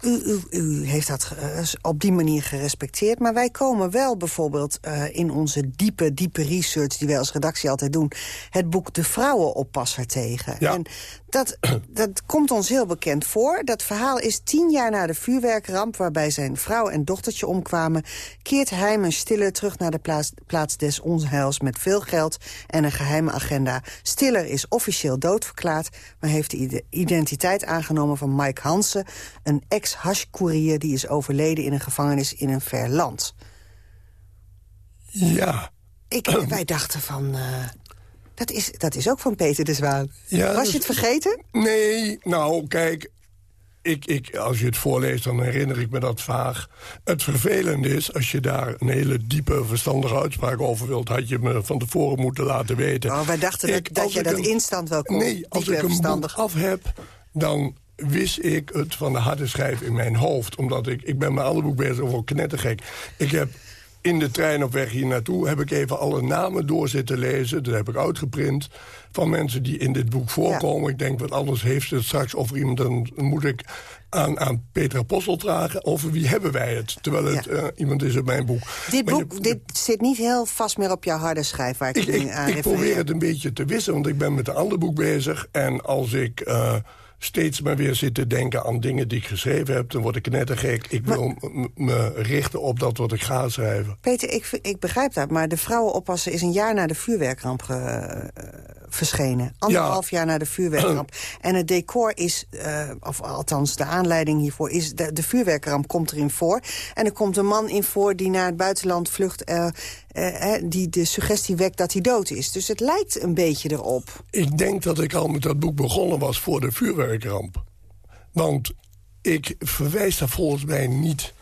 u, u, u, heeft dat uh, op die manier gerespecteerd. Maar wij komen wel bijvoorbeeld uh, in onze diepe, diepe research... die wij als redactie altijd doen... het boek De Vrouwenoppasser tegen. Ja. En dat, dat komt ons heel bekend voor. Dat verhaal is tien jaar na de vuurwerkramp... waarbij zijn vrouw en dochtertje omkwamen... keert Heimen Stiller terug naar de plaats, plaats des onheils... met veel geld en een geheime agenda. Stiller is officieel doodverklaard... maar heeft de identiteit aangenomen van Mike Hansen... een ex-hashkoerier die is overleden in een gevangenis in een ver land. Ja. Ik, wij dachten van... Uh, dat, is, dat is ook van Peter de Zwaan. Ja, Was je het vergeten? Nee, nou, kijk... Ik, ik, als je het voorleest, dan herinner ik me dat vaag. Het vervelende is, als je daar een hele diepe, verstandige uitspraak over wilt... had je me van tevoren moeten laten weten. Oh, wij dachten ik, dat, dat je dat een, instant wel kon. Nee, als ik een boek af heb, dan wist ik het van de harde schijf in mijn hoofd. Omdat ik, ik ben met alle boek bezig over knettergek. Ik heb in de trein op weg hier naartoe heb ik even alle namen door zitten lezen. Dat heb ik uitgeprint van mensen die in dit boek voorkomen. Ja. Ik denk, wat anders heeft het straks over iemand... dan moet ik aan, aan Peter Apostel vragen over wie hebben wij het. Terwijl het ja. uh, iemand is in mijn boek. Dit boek je, dit zit niet heel vast meer op jouw harde schijf waar ik, ik, ik, aan ik probeer het een beetje te wissen, want ik ben met een ander boek bezig. En als ik... Uh, steeds maar weer zitten denken aan dingen die ik geschreven heb... dan word ik knettergek. Ik wil me richten op dat wat ik ga schrijven. Peter, ik, ik begrijp dat, maar De Vrouwenoppassen is een jaar na de vuurwerkramp ge, uh, verschenen. Anderhalf ja. jaar na de vuurwerkramp. en het decor is, uh, of althans de aanleiding hiervoor... is de, de vuurwerkramp komt erin voor. En er komt een man in voor die naar het buitenland vlucht... Uh, uh, die de suggestie wekt dat hij dood is. Dus het lijkt een beetje erop. Ik denk dat ik al met dat boek begonnen was voor de vuurwerkramp. Want ik verwijs daar volgens mij niet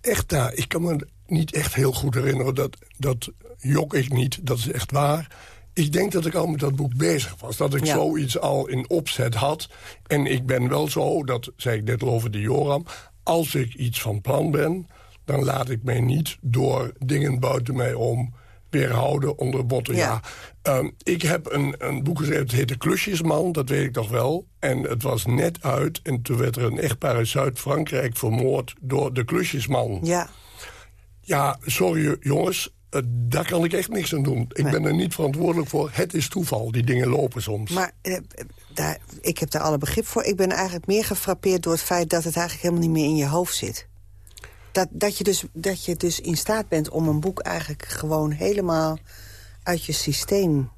echt naar. Ik kan me niet echt heel goed herinneren. Dat, dat jok ik niet, dat is echt waar. Ik denk dat ik al met dat boek bezig was. Dat ik ja. zoiets al in opzet had. En ik ben wel zo, dat zei ik net over de Joram... als ik iets van plan ben dan laat ik mij niet door dingen buiten mij om weerhouden onder botten. Ja. ja. Um, ik heb een, een boek geschreven, het heette Klusjesman, dat weet ik toch wel. En het was net uit en toen werd er een echtpaar uit Zuid-Frankrijk vermoord door de Klusjesman. Ja. Ja, sorry jongens, uh, daar kan ik echt niks aan doen. Ik nee. ben er niet verantwoordelijk voor. Het is toeval, die dingen lopen soms. Maar uh, daar, ik heb daar alle begrip voor. Ik ben eigenlijk meer gefrappeerd door het feit dat het eigenlijk helemaal niet meer in je hoofd zit. Dat, dat, je dus, dat je dus in staat bent om een boek eigenlijk gewoon helemaal uit je systeem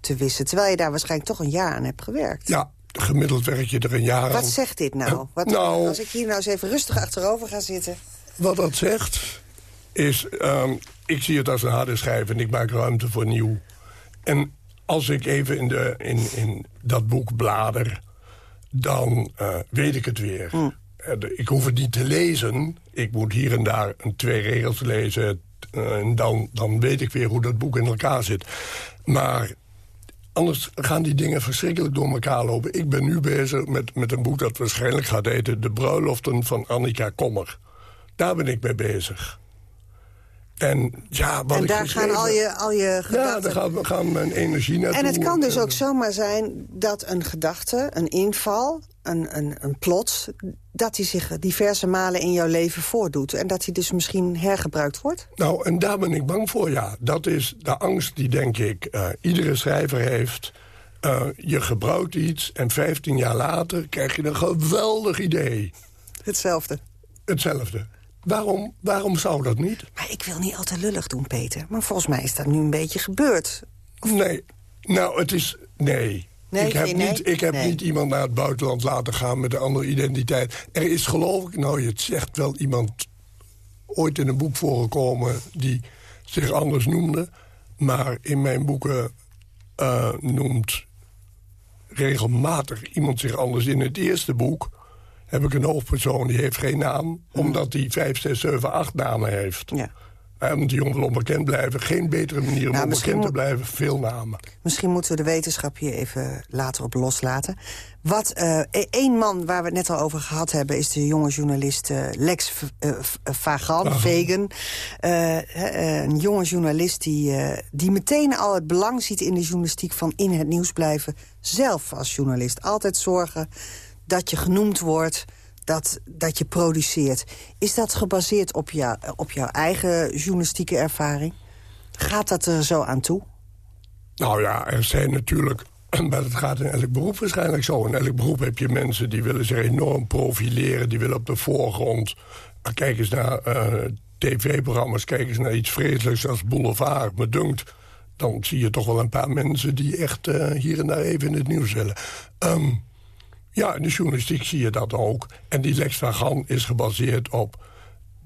te wissen. Terwijl je daar waarschijnlijk toch een jaar aan hebt gewerkt. Ja, gemiddeld werk je er een jaar aan. Wat zegt dit nou? Wat, nou? Als ik hier nou eens even rustig achterover ga zitten. Wat dat zegt, is... Um, ik zie het als een harde schijf en ik maak ruimte voor nieuw. En als ik even in, de, in, in dat boek blader, dan uh, weet ik het weer. Hm. Ik hoef het niet te lezen. Ik moet hier en daar een twee regels lezen. En dan, dan weet ik weer hoe dat boek in elkaar zit. Maar anders gaan die dingen verschrikkelijk door elkaar lopen. Ik ben nu bezig met, met een boek dat waarschijnlijk gaat heten... De bruiloften van Annika Kommer. Daar ben ik mee bezig. En, ja, wat en daar gaan al je, al je gedachten... Ja, daar gaan, gaan mijn energie naartoe. En het kan dus ook zomaar zijn dat een gedachte, een inval, een, een, een plot... dat die zich diverse malen in jouw leven voordoet. En dat die dus misschien hergebruikt wordt? Nou, en daar ben ik bang voor, ja. Dat is de angst die, denk ik, uh, iedere schrijver heeft... Uh, je gebruikt iets en 15 jaar later krijg je een geweldig idee. Hetzelfde. Hetzelfde. Waarom, waarom zou dat niet? Maar ik wil niet al te lullig doen, Peter. Maar volgens mij is dat nu een beetje gebeurd. Of... Nee, nou, het is... Nee. Nee, ik heb, nee, niet, ik heb niet iemand naar het buitenland laten gaan met een andere identiteit. Er is geloof ik, nou je zegt wel iemand ooit in een boek voorgekomen... die zich anders noemde. Maar in mijn boeken uh, noemt regelmatig iemand zich anders. In het eerste boek heb ik een hoofdpersoon die heeft geen naam... omdat hij 5, 6, 7, 8 namen heeft. Ja. Want die jongen wil onbekend blijven. Geen betere manier om Nou, onbekend te blijven. Veel namen. Misschien moeten we de wetenschap hier even later op loslaten. Wat e- één man waar we het net al over gehad hebben... is de jonge journalist Lex Vagan, Vegan. Een jonge journalist die, eh, die meteen al het belang ziet in de journalistiek... van in het nieuws blijven, zelf als journalist. Altijd zorgen dat je genoemd wordt, dat, dat je produceert. Is dat gebaseerd op, jou, op jouw eigen journalistieke ervaring? Gaat dat er zo aan toe? Nou ja, er zijn natuurlijk... Maar dat gaat in elk beroep waarschijnlijk zo. In elk beroep heb je mensen die willen zich enorm profileren. Die willen op de voorgrond. Maar Kijk eens naar eh, tv-programma's. Kijk eens naar iets vreselijks als Boulevard. Me dunkt, dan zie je toch wel een paar mensen... die echt eh, hier en daar even in het nieuws willen. Ehm, ja, in de journalistiek zie je dat ook. En die Lex van Gan is gebaseerd op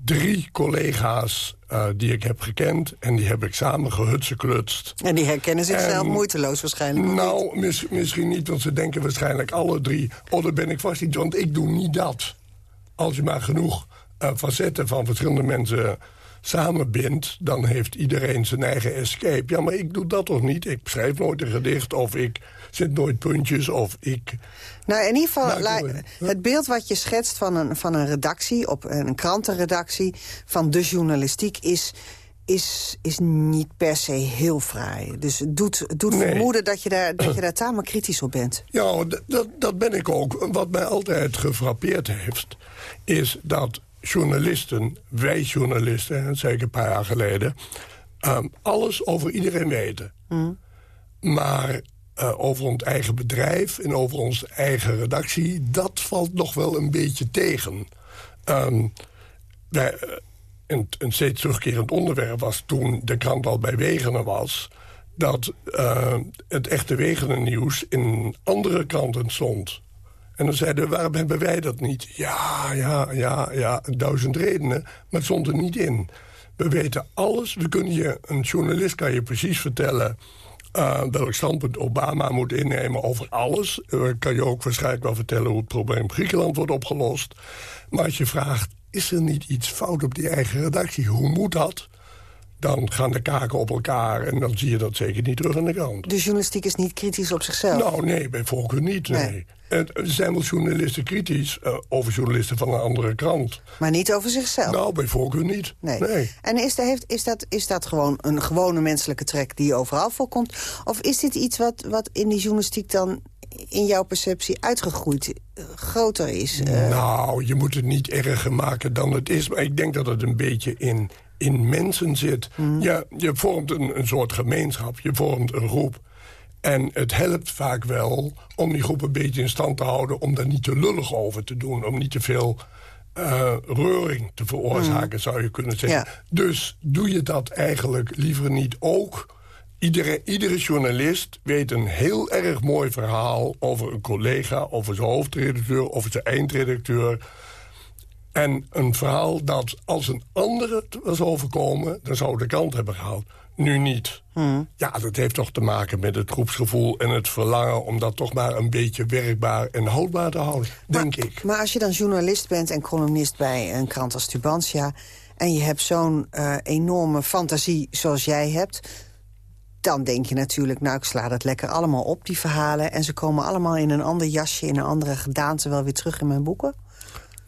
drie collega's eh, die ik heb gekend. En die heb ik samen gehutseklutst. En die herkennen zichzelf En- moeiteloos waarschijnlijk. Nou, mis- misschien niet, want ze denken waarschijnlijk alle drie... oh, daar ben ik vast niet, want ik doe niet dat. Als je maar genoeg eh, facetten van verschillende mensen samenbindt... dan heeft iedereen zijn eigen escape. Ja, maar ik doe dat toch niet? Ik schrijf nooit een gedicht of ik zet nooit puntjes of ik... Nou, in ieder geval, Nou, het. beeld wat je schetst van een, van een redactie... op een krantenredactie van de journalistiek... is, is, is niet per se heel fraai. Dus het doet, het doet Nee. vermoeden dat je, daar, dat je daar tamelijk kritisch op bent. Ja, dat, dat ben ik ook. Wat mij altijd gefrappeerd heeft... is dat journalisten, wij journalisten... dat zei ik een paar jaar geleden... ehm, alles over iedereen weten. Maar eh, over ons eigen bedrijf en over onze eigen redactie... dat valt nog wel een beetje tegen. Wij, een, een steeds terugkerend onderwerp was toen de krant al bij Wegenen was... dat eh, het echte Wegenen nieuws in andere kranten stond. En dan zeiden we, waarom hebben wij dat niet? Ja, ja, ja, ja, duizend redenen, maar het stond er niet in. We weten alles, we kunnen je, een journalist kan je precies vertellen... eh, welk standpunt Obama moet innemen over alles. Eh, kan je ook waarschijnlijk wel vertellen hoe het probleem Griekenland wordt opgelost. Maar als je vraagt, is er niet iets fout op die eigen redactie? Hoe moet dat? Dan gaan de kaken op elkaar en dan zie je dat zeker niet terug in de krant. De journalistiek is niet kritisch op zichzelf. Nou, nee, bij voorkeur niet, nee. Er zijn wel journalisten kritisch eh, over journalisten van een andere krant. Maar niet over zichzelf. Nou, bij voorkeur niet. Nee. En is, dat, heeft, is, dat, is dat gewoon een gewone menselijke trek die overal voorkomt? Of is dit iets wat, wat in die journalistiek dan in jouw perceptie uitgegroeid eh, groter is? Eh, Nou, je moet het niet erger maken dan het is. Maar ik denk dat het een beetje in, in mensen zit. Mm. Ja, je vormt een, een soort gemeenschap. Je vormt een groep. En het helpt vaak wel om die groep een beetje in stand te houden... om daar niet te lullig over te doen. Om niet te veel eh, reuring te veroorzaken, zou je kunnen zeggen. Ja. Dus doe je dat eigenlijk liever niet ook... Iedere, iedere journalist weet een heel erg mooi verhaal over een collega... over zijn hoofdredacteur, over zijn eindredacteur. En een verhaal dat als een andere het was overkomen... dan zou de krant hebben gehaald. Nu niet. Ja, dat heeft toch te maken met het groepsgevoel en het verlangen... om dat toch maar een beetje werkbaar en houdbaar te houden, denk ik. Maar als je dan journalist bent en columnist bij een krant als Tubantia... en je hebt zo'n eh, enorme fantasie zoals jij hebt... dan denk je natuurlijk, nou, ik sla dat lekker allemaal op, die verhalen... en ze komen allemaal in een ander jasje, in een andere gedaante... wel weer terug in mijn boeken.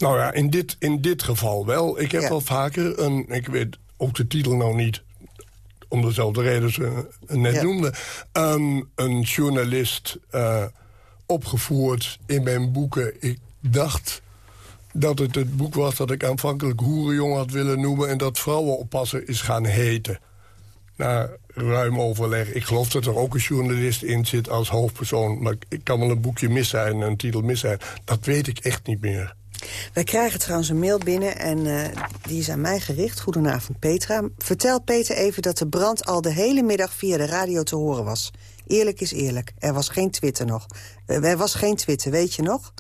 Nou ja, in dit, in dit geval wel. Ik heb Ja. wel vaker een, ik weet ook de titel nou niet... om dezelfde reden ze net Ja. noemde... ehm, een journalist eh, opgevoerd in mijn boeken. Ik dacht dat het het boek was dat ik aanvankelijk Hoerenjong had willen noemen... en dat Vrouwenoppasser is gaan heten. Na ruim overleg. Ik geloof dat er ook een journalist in zit als hoofdpersoon... maar ik kan wel een boekje mis zijn, een titel mis zijn. Dat weet ik echt niet meer. Wij krijgen trouwens een mail binnen en eh, die is aan mij gericht. Goedenavond, Petra. Vertel Peter even dat de brand al de hele middag via de radio te horen was. Eerlijk is eerlijk. Er was geen Twitter nog. Eh, er was geen Twitter, weet je nog?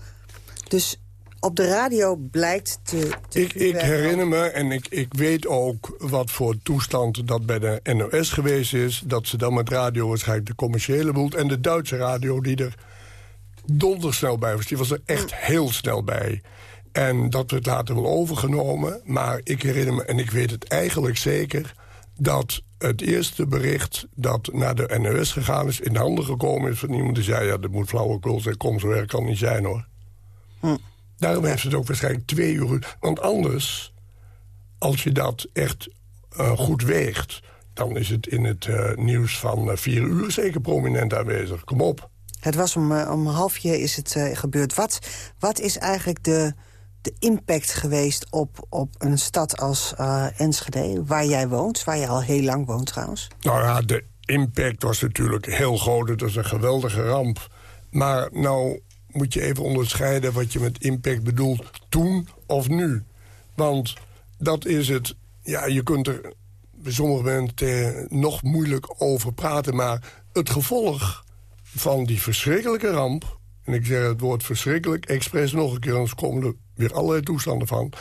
Dus op de radio blijkt te... te Ik, ik herinner me en ik, ik weet ook wat voor toestand dat bij de NOS geweest is. Dat ze dan met radio waarschijnlijk de commerciële bedoelt. En de Duitse radio die er dondersnel bij was. Die was er echt heel snel bij. En dat werd later wel overgenomen. Maar ik herinner me, en ik weet het eigenlijk zeker... dat het eerste bericht dat naar de NOS gegaan is... in handen gekomen is van iemand die zei... ja, dat moet flauwekul zijn, kom, zo erg kan niet zijn, hoor. Hm. Daarom heeft het ook waarschijnlijk twee uur... Want anders, als je dat echt uh, goed weegt... dan is het in het uh, nieuws van uh, vier uur zeker prominent aanwezig. Kom op. Het was om, om halfje is het gebeurd. Wat, wat is eigenlijk de de impact geweest op, op een stad als uh, Enschede... waar jij woont, waar je al heel lang woont trouwens? Nou ja, de impact was natuurlijk heel groot. Het was een geweldige ramp. Maar nou moet je even onderscheiden wat je met impact bedoelt... toen of nu. Want dat is het... Ja, je kunt er bij sommige mensen nog moeilijk over praten... maar het gevolg van die verschrikkelijke ramp... en ik zeg het woord verschrikkelijk, expres nog een keer... anders komen weer allerlei toestanden van...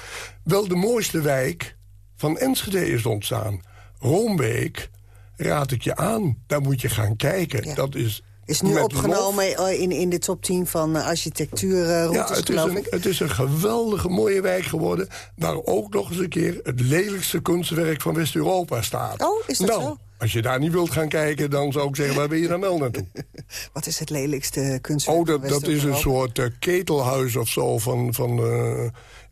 wel de mooiste wijk van Enschede is ontstaan. Roombeek raad ik je aan. Daar moet je gaan kijken. Dat is is nu opgenomen in, in de top 10 van eh, architectuur uh, ja, het is, een, het is een geweldige mooie wijk geworden... waar ook nog eens een keer het lelijkste kunstwerk van West-Europa staat. Oh, is dat nou, zo? Als je daar niet wilt gaan kijken, dan zou ik zeggen, waar ben je dan wel naartoe? Wat is het lelijkste kunstwerk Oh, dat, dat is een soort uh, ketelhuis of zo. Van, van, uh,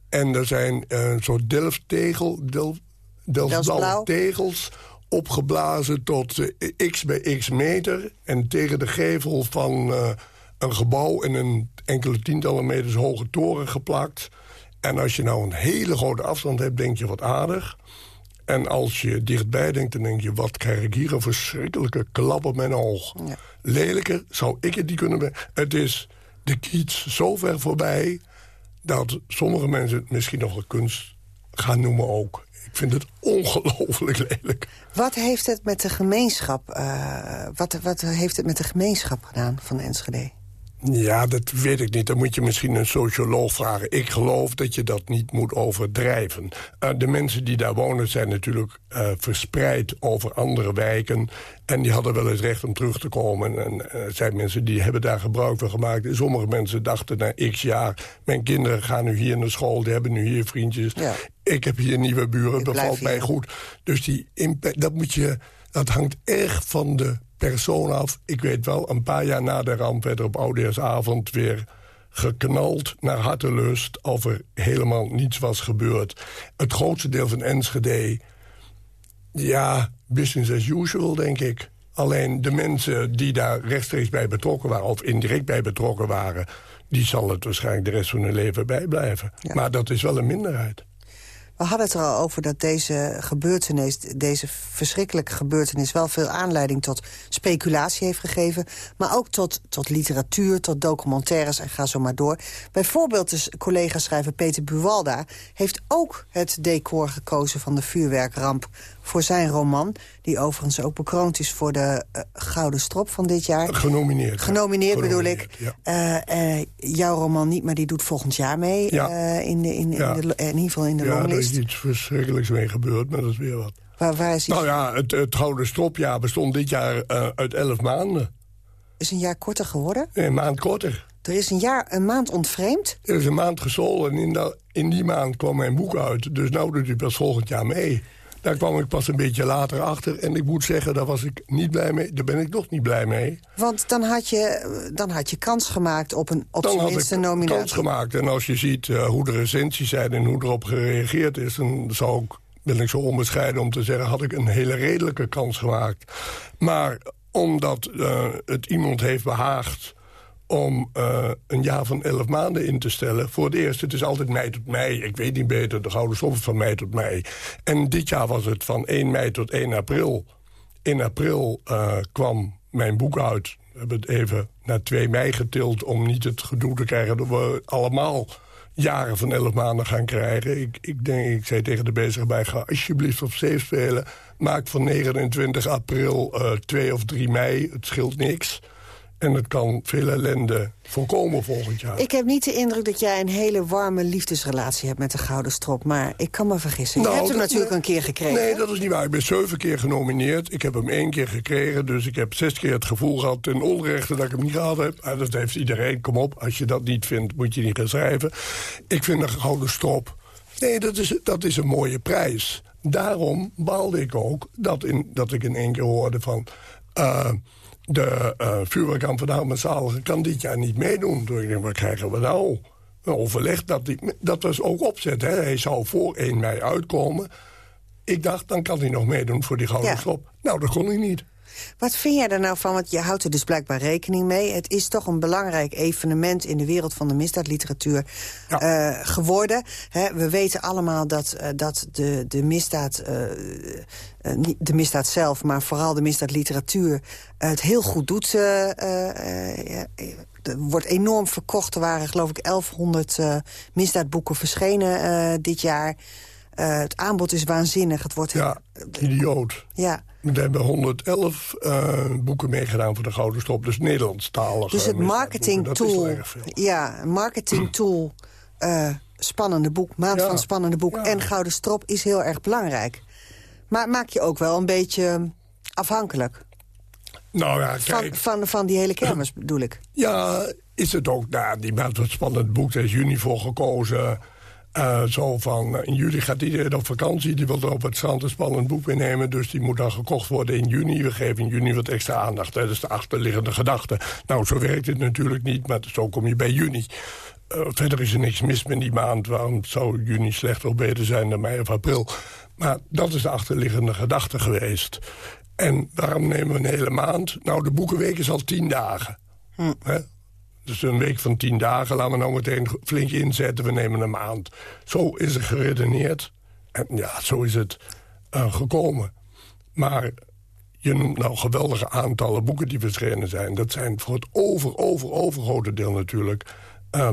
en er zijn een soort delftegel, delf, delfblauw tegels opgeblazen tot x bij x meter. En tegen de gevel van een gebouw en een enkele tientallen meters hoge toren geplakt. En als je nou een hele grote afstand hebt, denk je wat aardig. En als je dichtbij denkt, dan denk je... wat krijg ik hier een verschrikkelijke klap op mijn oog. Ja. Lelijker zou ik het niet kunnen... Het is de kiets zo ver voorbij... dat sommige mensen het misschien nog een kunst gaan noemen ook. Ik vind het ongelooflijk lelijk. Wat heeft het met de gemeenschap... Uh, wat, wat heeft het met de gemeenschap gedaan van Enschede? Ja, dat weet ik niet. Dan moet je misschien een socioloog vragen. Ik geloof dat je dat niet moet overdrijven. Uh, de mensen die daar wonen zijn natuurlijk uh, verspreid over andere wijken. En die hadden wel eens recht om terug te komen. En uh, zijn mensen die hebben daar gebruik van gemaakt. En sommige mensen dachten na x jaar... mijn kinderen gaan nu hier naar school, die hebben nu hier vriendjes. Ja. Ik heb hier nieuwe buren, dat bevalt mij goed. Dus die impact, dat, moet je, dat hangt erg van de persoon af. Ik weet wel, een paar jaar na de ramp werd er op oudejaarsavond weer geknald naar hartelust... of er helemaal niets was gebeurd. Het grootste deel van Enschede, ja, business as usual, denk ik. Alleen de mensen die daar rechtstreeks bij betrokken waren... of indirect bij betrokken waren... die zal het waarschijnlijk de rest van hun leven bijblijven. Ja. Maar dat is wel een minderheid. We hadden het er al over dat deze gebeurtenis, deze verschrikkelijke gebeurtenis... wel veel aanleiding tot speculatie heeft gegeven... maar ook tot, tot literatuur, tot documentaires en ga zo maar door. Bijvoorbeeld de collega-schrijver Peter Buwalda... heeft ook het decor gekozen van de vuurwerkramp voor zijn roman... die overigens ook bekroond is voor de uh, Gouden Strop van dit jaar. Genomineerd. Genomineerd, bedoel ik. Ja. Uh, uh, jouw roman niet, maar die doet volgend jaar mee. Ja. in, de, in, in, de, in ieder geval in de ja, longlist. Ja, er is iets verschrikkelijks mee gebeurd, maar dat is weer wat. Waar, waar is nou ja, het, het Gouden Stropjaar bestond dit jaar uit elf maanden. Is een jaar korter geworden? Nee, een maand korter. Er is een jaar, een maand ontvreemd? Er is een maand gestolen en in, dat, in die maand kwam mijn boek uit. Dus nou doet u pas volgend jaar mee. Daar kwam ik pas een beetje later achter. En ik moet zeggen, daar was ik niet blij mee. Daar ben ik nog niet blij mee. Want dan had je, dan had je kans gemaakt op een op dan had ik nominatie. kans gemaakt. En als je ziet uh, hoe de recensies zijn en hoe erop gereageerd is... dan zou ik, ben ik zo onbescheiden om te zeggen... had ik een hele redelijke kans gemaakt. Maar omdat uh, het iemand heeft behaagd om uh, een jaar van elf maanden in te stellen. Voor het eerst, het is altijd mei tot mei. Ik weet niet beter, de gouden stop van mei tot mei. En dit jaar was het van 1 mei tot 1 april. In april uh, kwam mijn boek uit. We hebben het even naar 2 mei getild... om niet het gedoe te krijgen dat we allemaal jaren van elf maanden gaan krijgen. Ik, ik, denk, ik zei tegen de bezige bij, ga alsjeblieft op safe spelen. Maak van 29 april uh, 2 of 3 mei, het scheelt niks En het kan veel ellende voorkomen volgend jaar. Ik heb niet de indruk dat jij een hele warme liefdesrelatie hebt met de Gouden Strop. Maar ik kan me vergissen. Nou, je hebt hem natuurlijk een keer gekregen. Nee, dat is niet waar. Ik ben zeven keer genomineerd. Ik heb hem één keer gekregen. Dus ik heb zes keer het gevoel gehad ten onrechte dat ik hem niet gehad heb. Ah, dat heeft iedereen. Kom op, als je dat niet vindt, moet je niet gaan schrijven. Ik vind een gouden strop. Nee, dat is, dat is een mooie prijs. Daarom baalde ik ook dat, in, dat ik in één keer hoorde van... eh, de uh, vuurwerkkamp van Hammerszalige kan dit jaar niet meedoen. Toen ik denk, wat krijgen we nou? Een overleg, dat, die, dat was ook opzet. Hè? Hij zou voor 1 mei uitkomen. Ik dacht, dan kan hij nog meedoen voor die gouden Ja. slop. Nou, dat kon hij niet. Wat vind jij er nou van? Want je houdt er dus blijkbaar rekening mee. Het is toch een belangrijk evenement in de wereld van de misdaadliteratuur eh, geworden. We weten allemaal dat, eh, dat de, de misdaad, eh, niet de misdaad zelf... maar vooral de misdaadliteratuur het heel goed doet. er wordt enorm verkocht. Er waren geloof ik 1100 eh, misdaadboeken verschenen dit jaar. Eh, het aanbod is waanzinnig. Het wordt Ja, idioot. ja. Er hebben 111 eh, boeken meegedaan voor de Gouden Stop. Dus Nederlandstalige. Dus het marketing tool. Ja, marketing tool. eh, spannende boek, maand Ja, van spannende boek en Gouden Strop is heel erg belangrijk. Maar maak je ook wel een beetje afhankelijk Nou ja, van, kijk. van, van die hele kermis, bedoel ik. Ja, is het ook. Nou, die maand wat spannend boek. Daar is juni voor gekozen. Eh, zo van, eh, in juli gaat iedereen op vakantie. Die wil er op het strand een spannend boek meenemen. Dus die moet dan gekocht worden in juni. We geven in juni wat extra aandacht. hè. Dat is de achterliggende gedachte. Nou, zo werkt het natuurlijk niet. Maar zo kom je bij juni. Eh, verder is er niks mis met die maand. Waarom zou juni slechter of beter zijn dan mei of april? Maar dat is de achterliggende gedachte geweest. En daarom nemen we een hele maand. Nou, de boekenweek is al tien dagen. Hè? Dus een week van tien dagen, laten we nou meteen flink inzetten. We nemen een maand. Zo is er geredeneerd. En ja, zo is het eh, gekomen. Maar je noemt nou geweldige aantallen boeken die verschenen zijn. Dat zijn voor het over, over, overgrote deel natuurlijk... eh,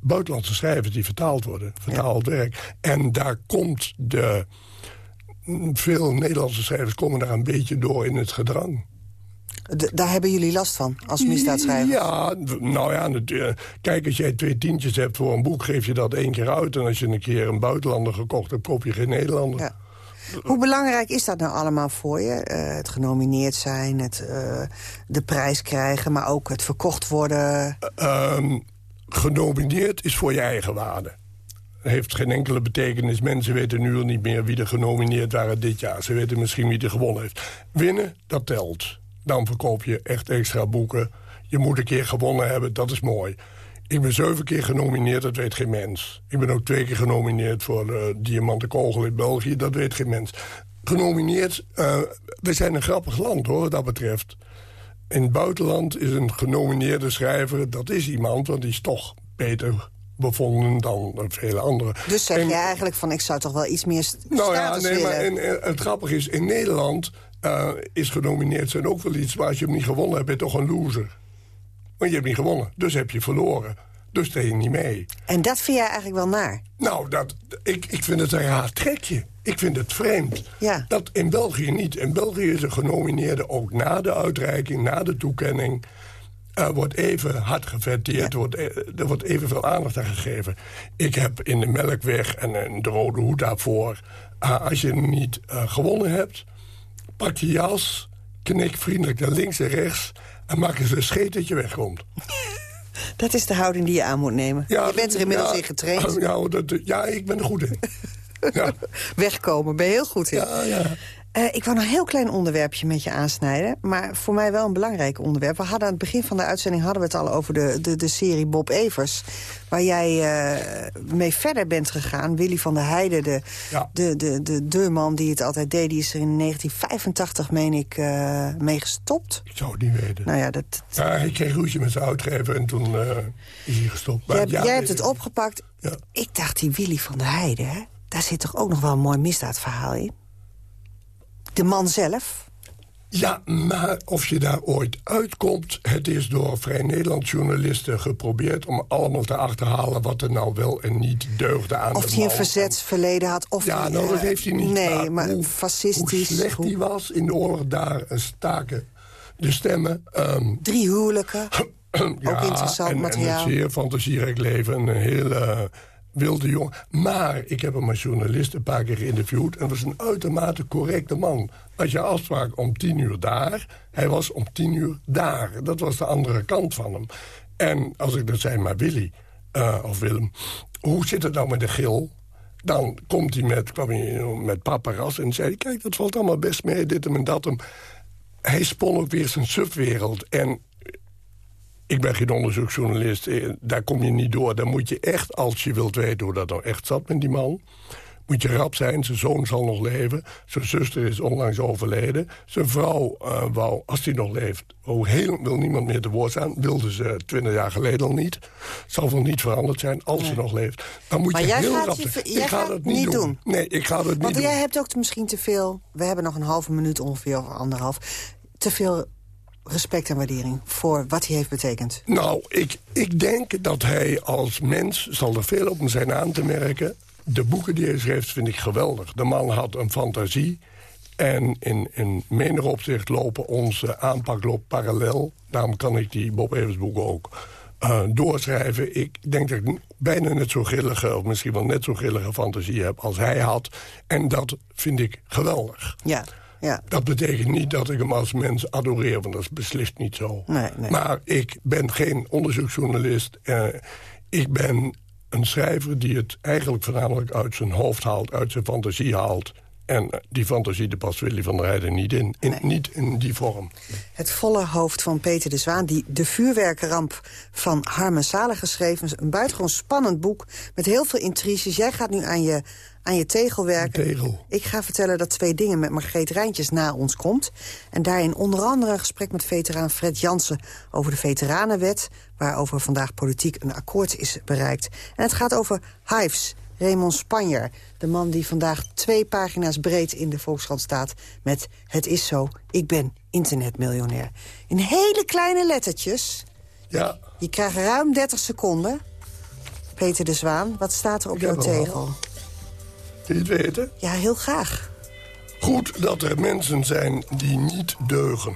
buitenlandse schrijvers die vertaald worden. Vertaald werk. En daar komt de... Veel Nederlandse schrijvers komen daar een beetje door in het gedrang. D- daar hebben jullie last van, als misdaadschrijver. Ja, nou ja, natuurlijk. kijk, als jij twee tientjes hebt voor een boek... geef je dat één keer uit. En als je een keer een buitenlander gekocht hebt... koop je geen Nederlander. Hoe belangrijk is dat nou allemaal voor je? Eh, het genomineerd zijn, het, eh, de prijs krijgen... maar ook het verkocht worden. Ehm, genomineerd is voor je eigen waarde. Heeft geen enkele betekenis. Mensen weten nu al niet meer wie er genomineerd waren dit jaar. Ze weten misschien wie er gewonnen heeft. Winnen, dat telt. Dan verkoop je echt extra boeken. Je moet een keer gewonnen hebben, dat is mooi. Ik ben zeven keer genomineerd, dat weet geen mens. Ik ben ook twee keer genomineerd voor Diamanten Kogel in België, dat weet geen mens. Genomineerd, eh, we zijn een grappig land hoor, wat dat betreft. In het buitenland is een genomineerde schrijver, dat is iemand... want die is toch beter bevonden dan vele anderen. Dus zeg En- je eigenlijk van, ik zou toch wel iets meer nou ja, nee, willen. maar en, en het grappige is, in Nederland eh, is genomineerd zijn ook wel iets... maar als je hem niet gewonnen hebt, ben je toch een loser. Want je hebt niet gewonnen, dus heb je verloren. Dus deed je niet mee. En dat vind jij eigenlijk wel naar? Nou, dat, ik, ik vind het een raar trekje. Ik vind het vreemd. Ja. Dat in België niet. In België is een genomineerde ook na de uitreiking, na de toekenning... eh, wordt even hard geverteerd, wordt, eh, er wordt evenveel aandacht aan gegeven. Ik heb in de Melkweg en in de Rode Hoed daarvoor... eh, als je niet eh, gewonnen hebt, pak je jas... knik vriendelijk naar links en rechts... en maak eens een scheet dat je wegkomt. Dat is de houding die je aan moet nemen. je bent er inmiddels ja, in getraind. Ja, dat, ja, ik ben er goed in. ja. Wegkomen, ben je heel goed in. Ja, ja. Eh, ik wou een heel klein onderwerpje met je aansnijden. Maar voor mij wel een belangrijk onderwerp. We hadden aan het begin van de uitzending hadden we het al over de, de, de serie Bob Evers. Waar jij eh, mee verder bent gegaan. Willy van der Heijden, de, de, de, de, de man die het altijd deed... die is er in 1985, meen ik, eh, mee gestopt. Ik zou het niet weten. Nou ja, dat, Ja, hij kreeg ruzie met zijn uitgever en toen is hij gestopt. Maar jij, ja, jij hebt het ik. opgepakt. Ja. Ik dacht, die Willy van der Heijden, hè, daar zit toch ook nog wel een mooi misdaadverhaal in? De man zelf? Ja, maar of je daar ooit uitkomt... het is door Vrij Nederland journalisten geprobeerd... om allemaal te achterhalen wat er nou wel en niet deugde aan Of de hij een verzetsverleden had. Of Ja, die, nou, dat eh, heeft hij niet. Nee, maar hoe, fascistisch. Hoe slecht hoe- hij was in de oorlog daar een staken... De stemmen. ehm, Drie huwelijken. Ook interessant en, materiaal. En een zeer fantasierijk leven. Een hele wilde jongen. Maar ik heb hem als journalist een paar keer geïnterviewd... en was een uitermate correcte man. Als je afsprak om tien uur daar... hij was om tien uur daar. Dat was de andere kant van hem. En als ik dat zei, maar Willy, eh, of Willem... hoe zit het nou met de gil? Dan komt hij met, kwam hij met paparas en zei... kijk, dat valt allemaal best mee, dit en dat. Hem. Hij spon ook weer zijn subwereld. En ik ben geen onderzoeksjournalist, eh, daar kom je niet door. Dan moet je echt, als je wilt weten hoe dat nou echt zat met die man... moet je rap zijn, zijn zoon zal nog leven. Zijn zuster is onlangs overleden. Zijn vrouw eh, wou, als die nog leeft... Oh, heel, wil niemand meer te woord staan. Wilde ze twintig jaar geleden al niet. Zal wel niet veranderd zijn als ze nog leeft. Dan moet Maar je jij heel gaat rap zijn. Ik ga gaat dat niet doen. doen. Nee, ik ga dat niet Want doen. jij hebt ook misschien te veel... We hebben nog een halve minuut ongeveer, of anderhalf. Te veel respect en waardering voor wat hij heeft betekend. Nou, ik, ik denk dat hij als mens, zal er veel op zijn aan te merken... de boeken die hij schreef vind ik geweldig. De man had een fantasie. En in, in menig opzicht lopen onze aanpak loopt parallel. Daarom kan ik die Bob Evers boeken ook eh, doorschrijven. Ik denk dat ik bijna net zo grillige, of misschien wel net zo grillige fantasie heb als hij had. En dat vind ik geweldig. Ja, ja. Dat betekent niet dat ik hem als mens adoreer, want dat is beslist niet zo. Nee, nee. Maar ik ben geen onderzoeksjournalist. Eh, ik ben een schrijver die het eigenlijk voornamelijk uit zijn hoofd haalt... uit zijn fantasie haalt. En eh, die fantasie, daar past Willy van der Heijden niet in. in Niet in die vorm. Het volle hoofd van Peter de Zwaan... die de vuurwerkramp van Harmen Saleh geschreven is. Een buitengewoon spannend boek met heel veel intriges. Jij gaat nu aan je, aan je tegel werken. Tegel. Ik ga vertellen dat Twee Dingen met Margreet Rijntjes na ons komt. En daarin onder andere een gesprek met veteraan Fred Jansen... over de Veteranenwet, waarover vandaag politiek een akkoord is bereikt. En het gaat over Hives, Raymond Spanjer. De man die vandaag twee pagina's breed in de Volkskrant staat... met Het is zo, ik ben internetmiljonair. In hele kleine lettertjes. Ja. Je krijgt ruim 30 seconden. Peter de Zwaan, wat staat er op Ik jouw tegel? Wil je het weten? Ja, heel graag. Goed dat er mensen zijn die niet deugen.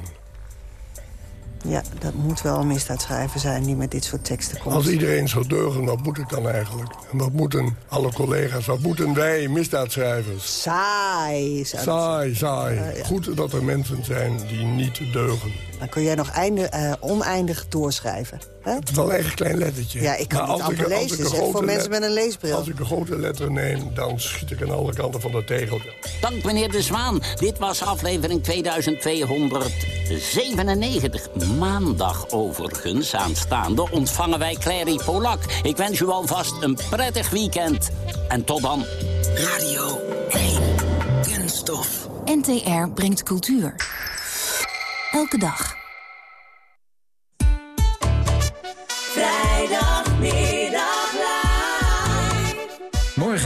Ja, dat moet wel een misdaadschrijver zijn die met dit soort teksten komt. Als iedereen zou deugen, wat moet ik dan eigenlijk? En wat moeten alle collega's, wat moeten wij, misdaadschrijvers? Saai. Saai, saai. Ja. Goed dat er mensen zijn die niet deugen. Dan kun jij nog einde, eh, oneindig doorschrijven. Het is wel een echt klein lettertje. Ja, ik kan als amper lezen. ik Het is voor grote mensen met een leesbril. Als ik een grote letter neem, dan schiet ik aan alle kanten van de tegel. Dank meneer De Zwaan. Dit was aflevering 2297. Maandag overigens, aanstaande, ontvangen wij Clary Polak. Ik wens u alvast een prettig weekend. En tot dan. Radio 1. Kunststof. NTR brengt cultuur. Elke dag.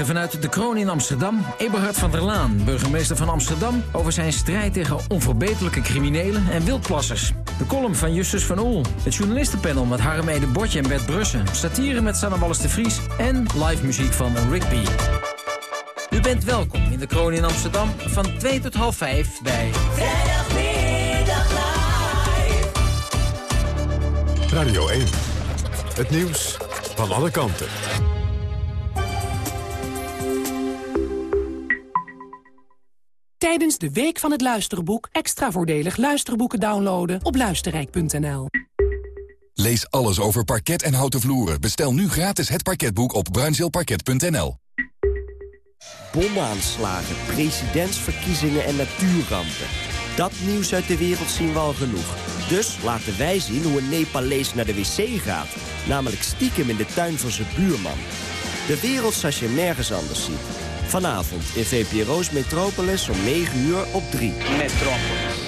Vanuit de Kroon in Amsterdam, Eberhard van der Laan, burgemeester van Amsterdam... over zijn strijd tegen onverbeterlijke criminelen en wildplassers. De column van Justus van Oel. Het journalistenpanel met Harm Ede Botje en Bert Brussen. Satire met Sanne Wallis de Vries en live muziek van Rigby. U bent welkom in de Kroon in Amsterdam van 2 tot half 5 bij... Vrijdagmiddag live. Radio 1. Het nieuws van alle kanten. Tijdens de Week van het Luisterboek extra voordelig luisterboeken downloaden op luisterrijk.nl. Lees alles over parket en houten vloeren. Bestel nu gratis het parketboek op bruinzeelparket.nl. Bomaanslagen, presidentsverkiezingen en natuurrampen. Dat nieuws uit de wereld zien we al genoeg. Dus laten wij zien hoe een Nepalees naar de wc gaat. Namelijk stiekem in de tuin van zijn buurman. De wereld zoals je nergens anders ziet. Vanavond in VPRO's Metropolis om 9 uur op 3. Metropolis.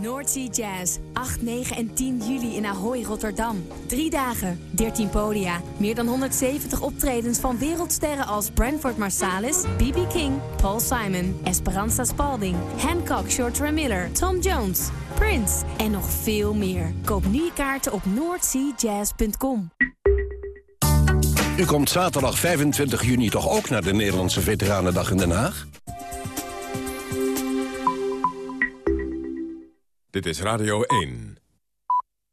Noordsea Jazz. 8, 9 en 10 juli in Ahoy, Rotterdam. Drie dagen, 13 podia. Meer dan 170 optredens van wereldsterren als Branford Marsalis, B.B. King, Paul Simon, Esperanza Spalding, Hancock, Shorter Miller, Tom Jones, Prince en nog veel meer. Koop nu kaarten op noordseajazz.com. U komt zaterdag 25 juni toch ook naar de Nederlandse Veteranendag in Den Haag? Dit is Radio 1.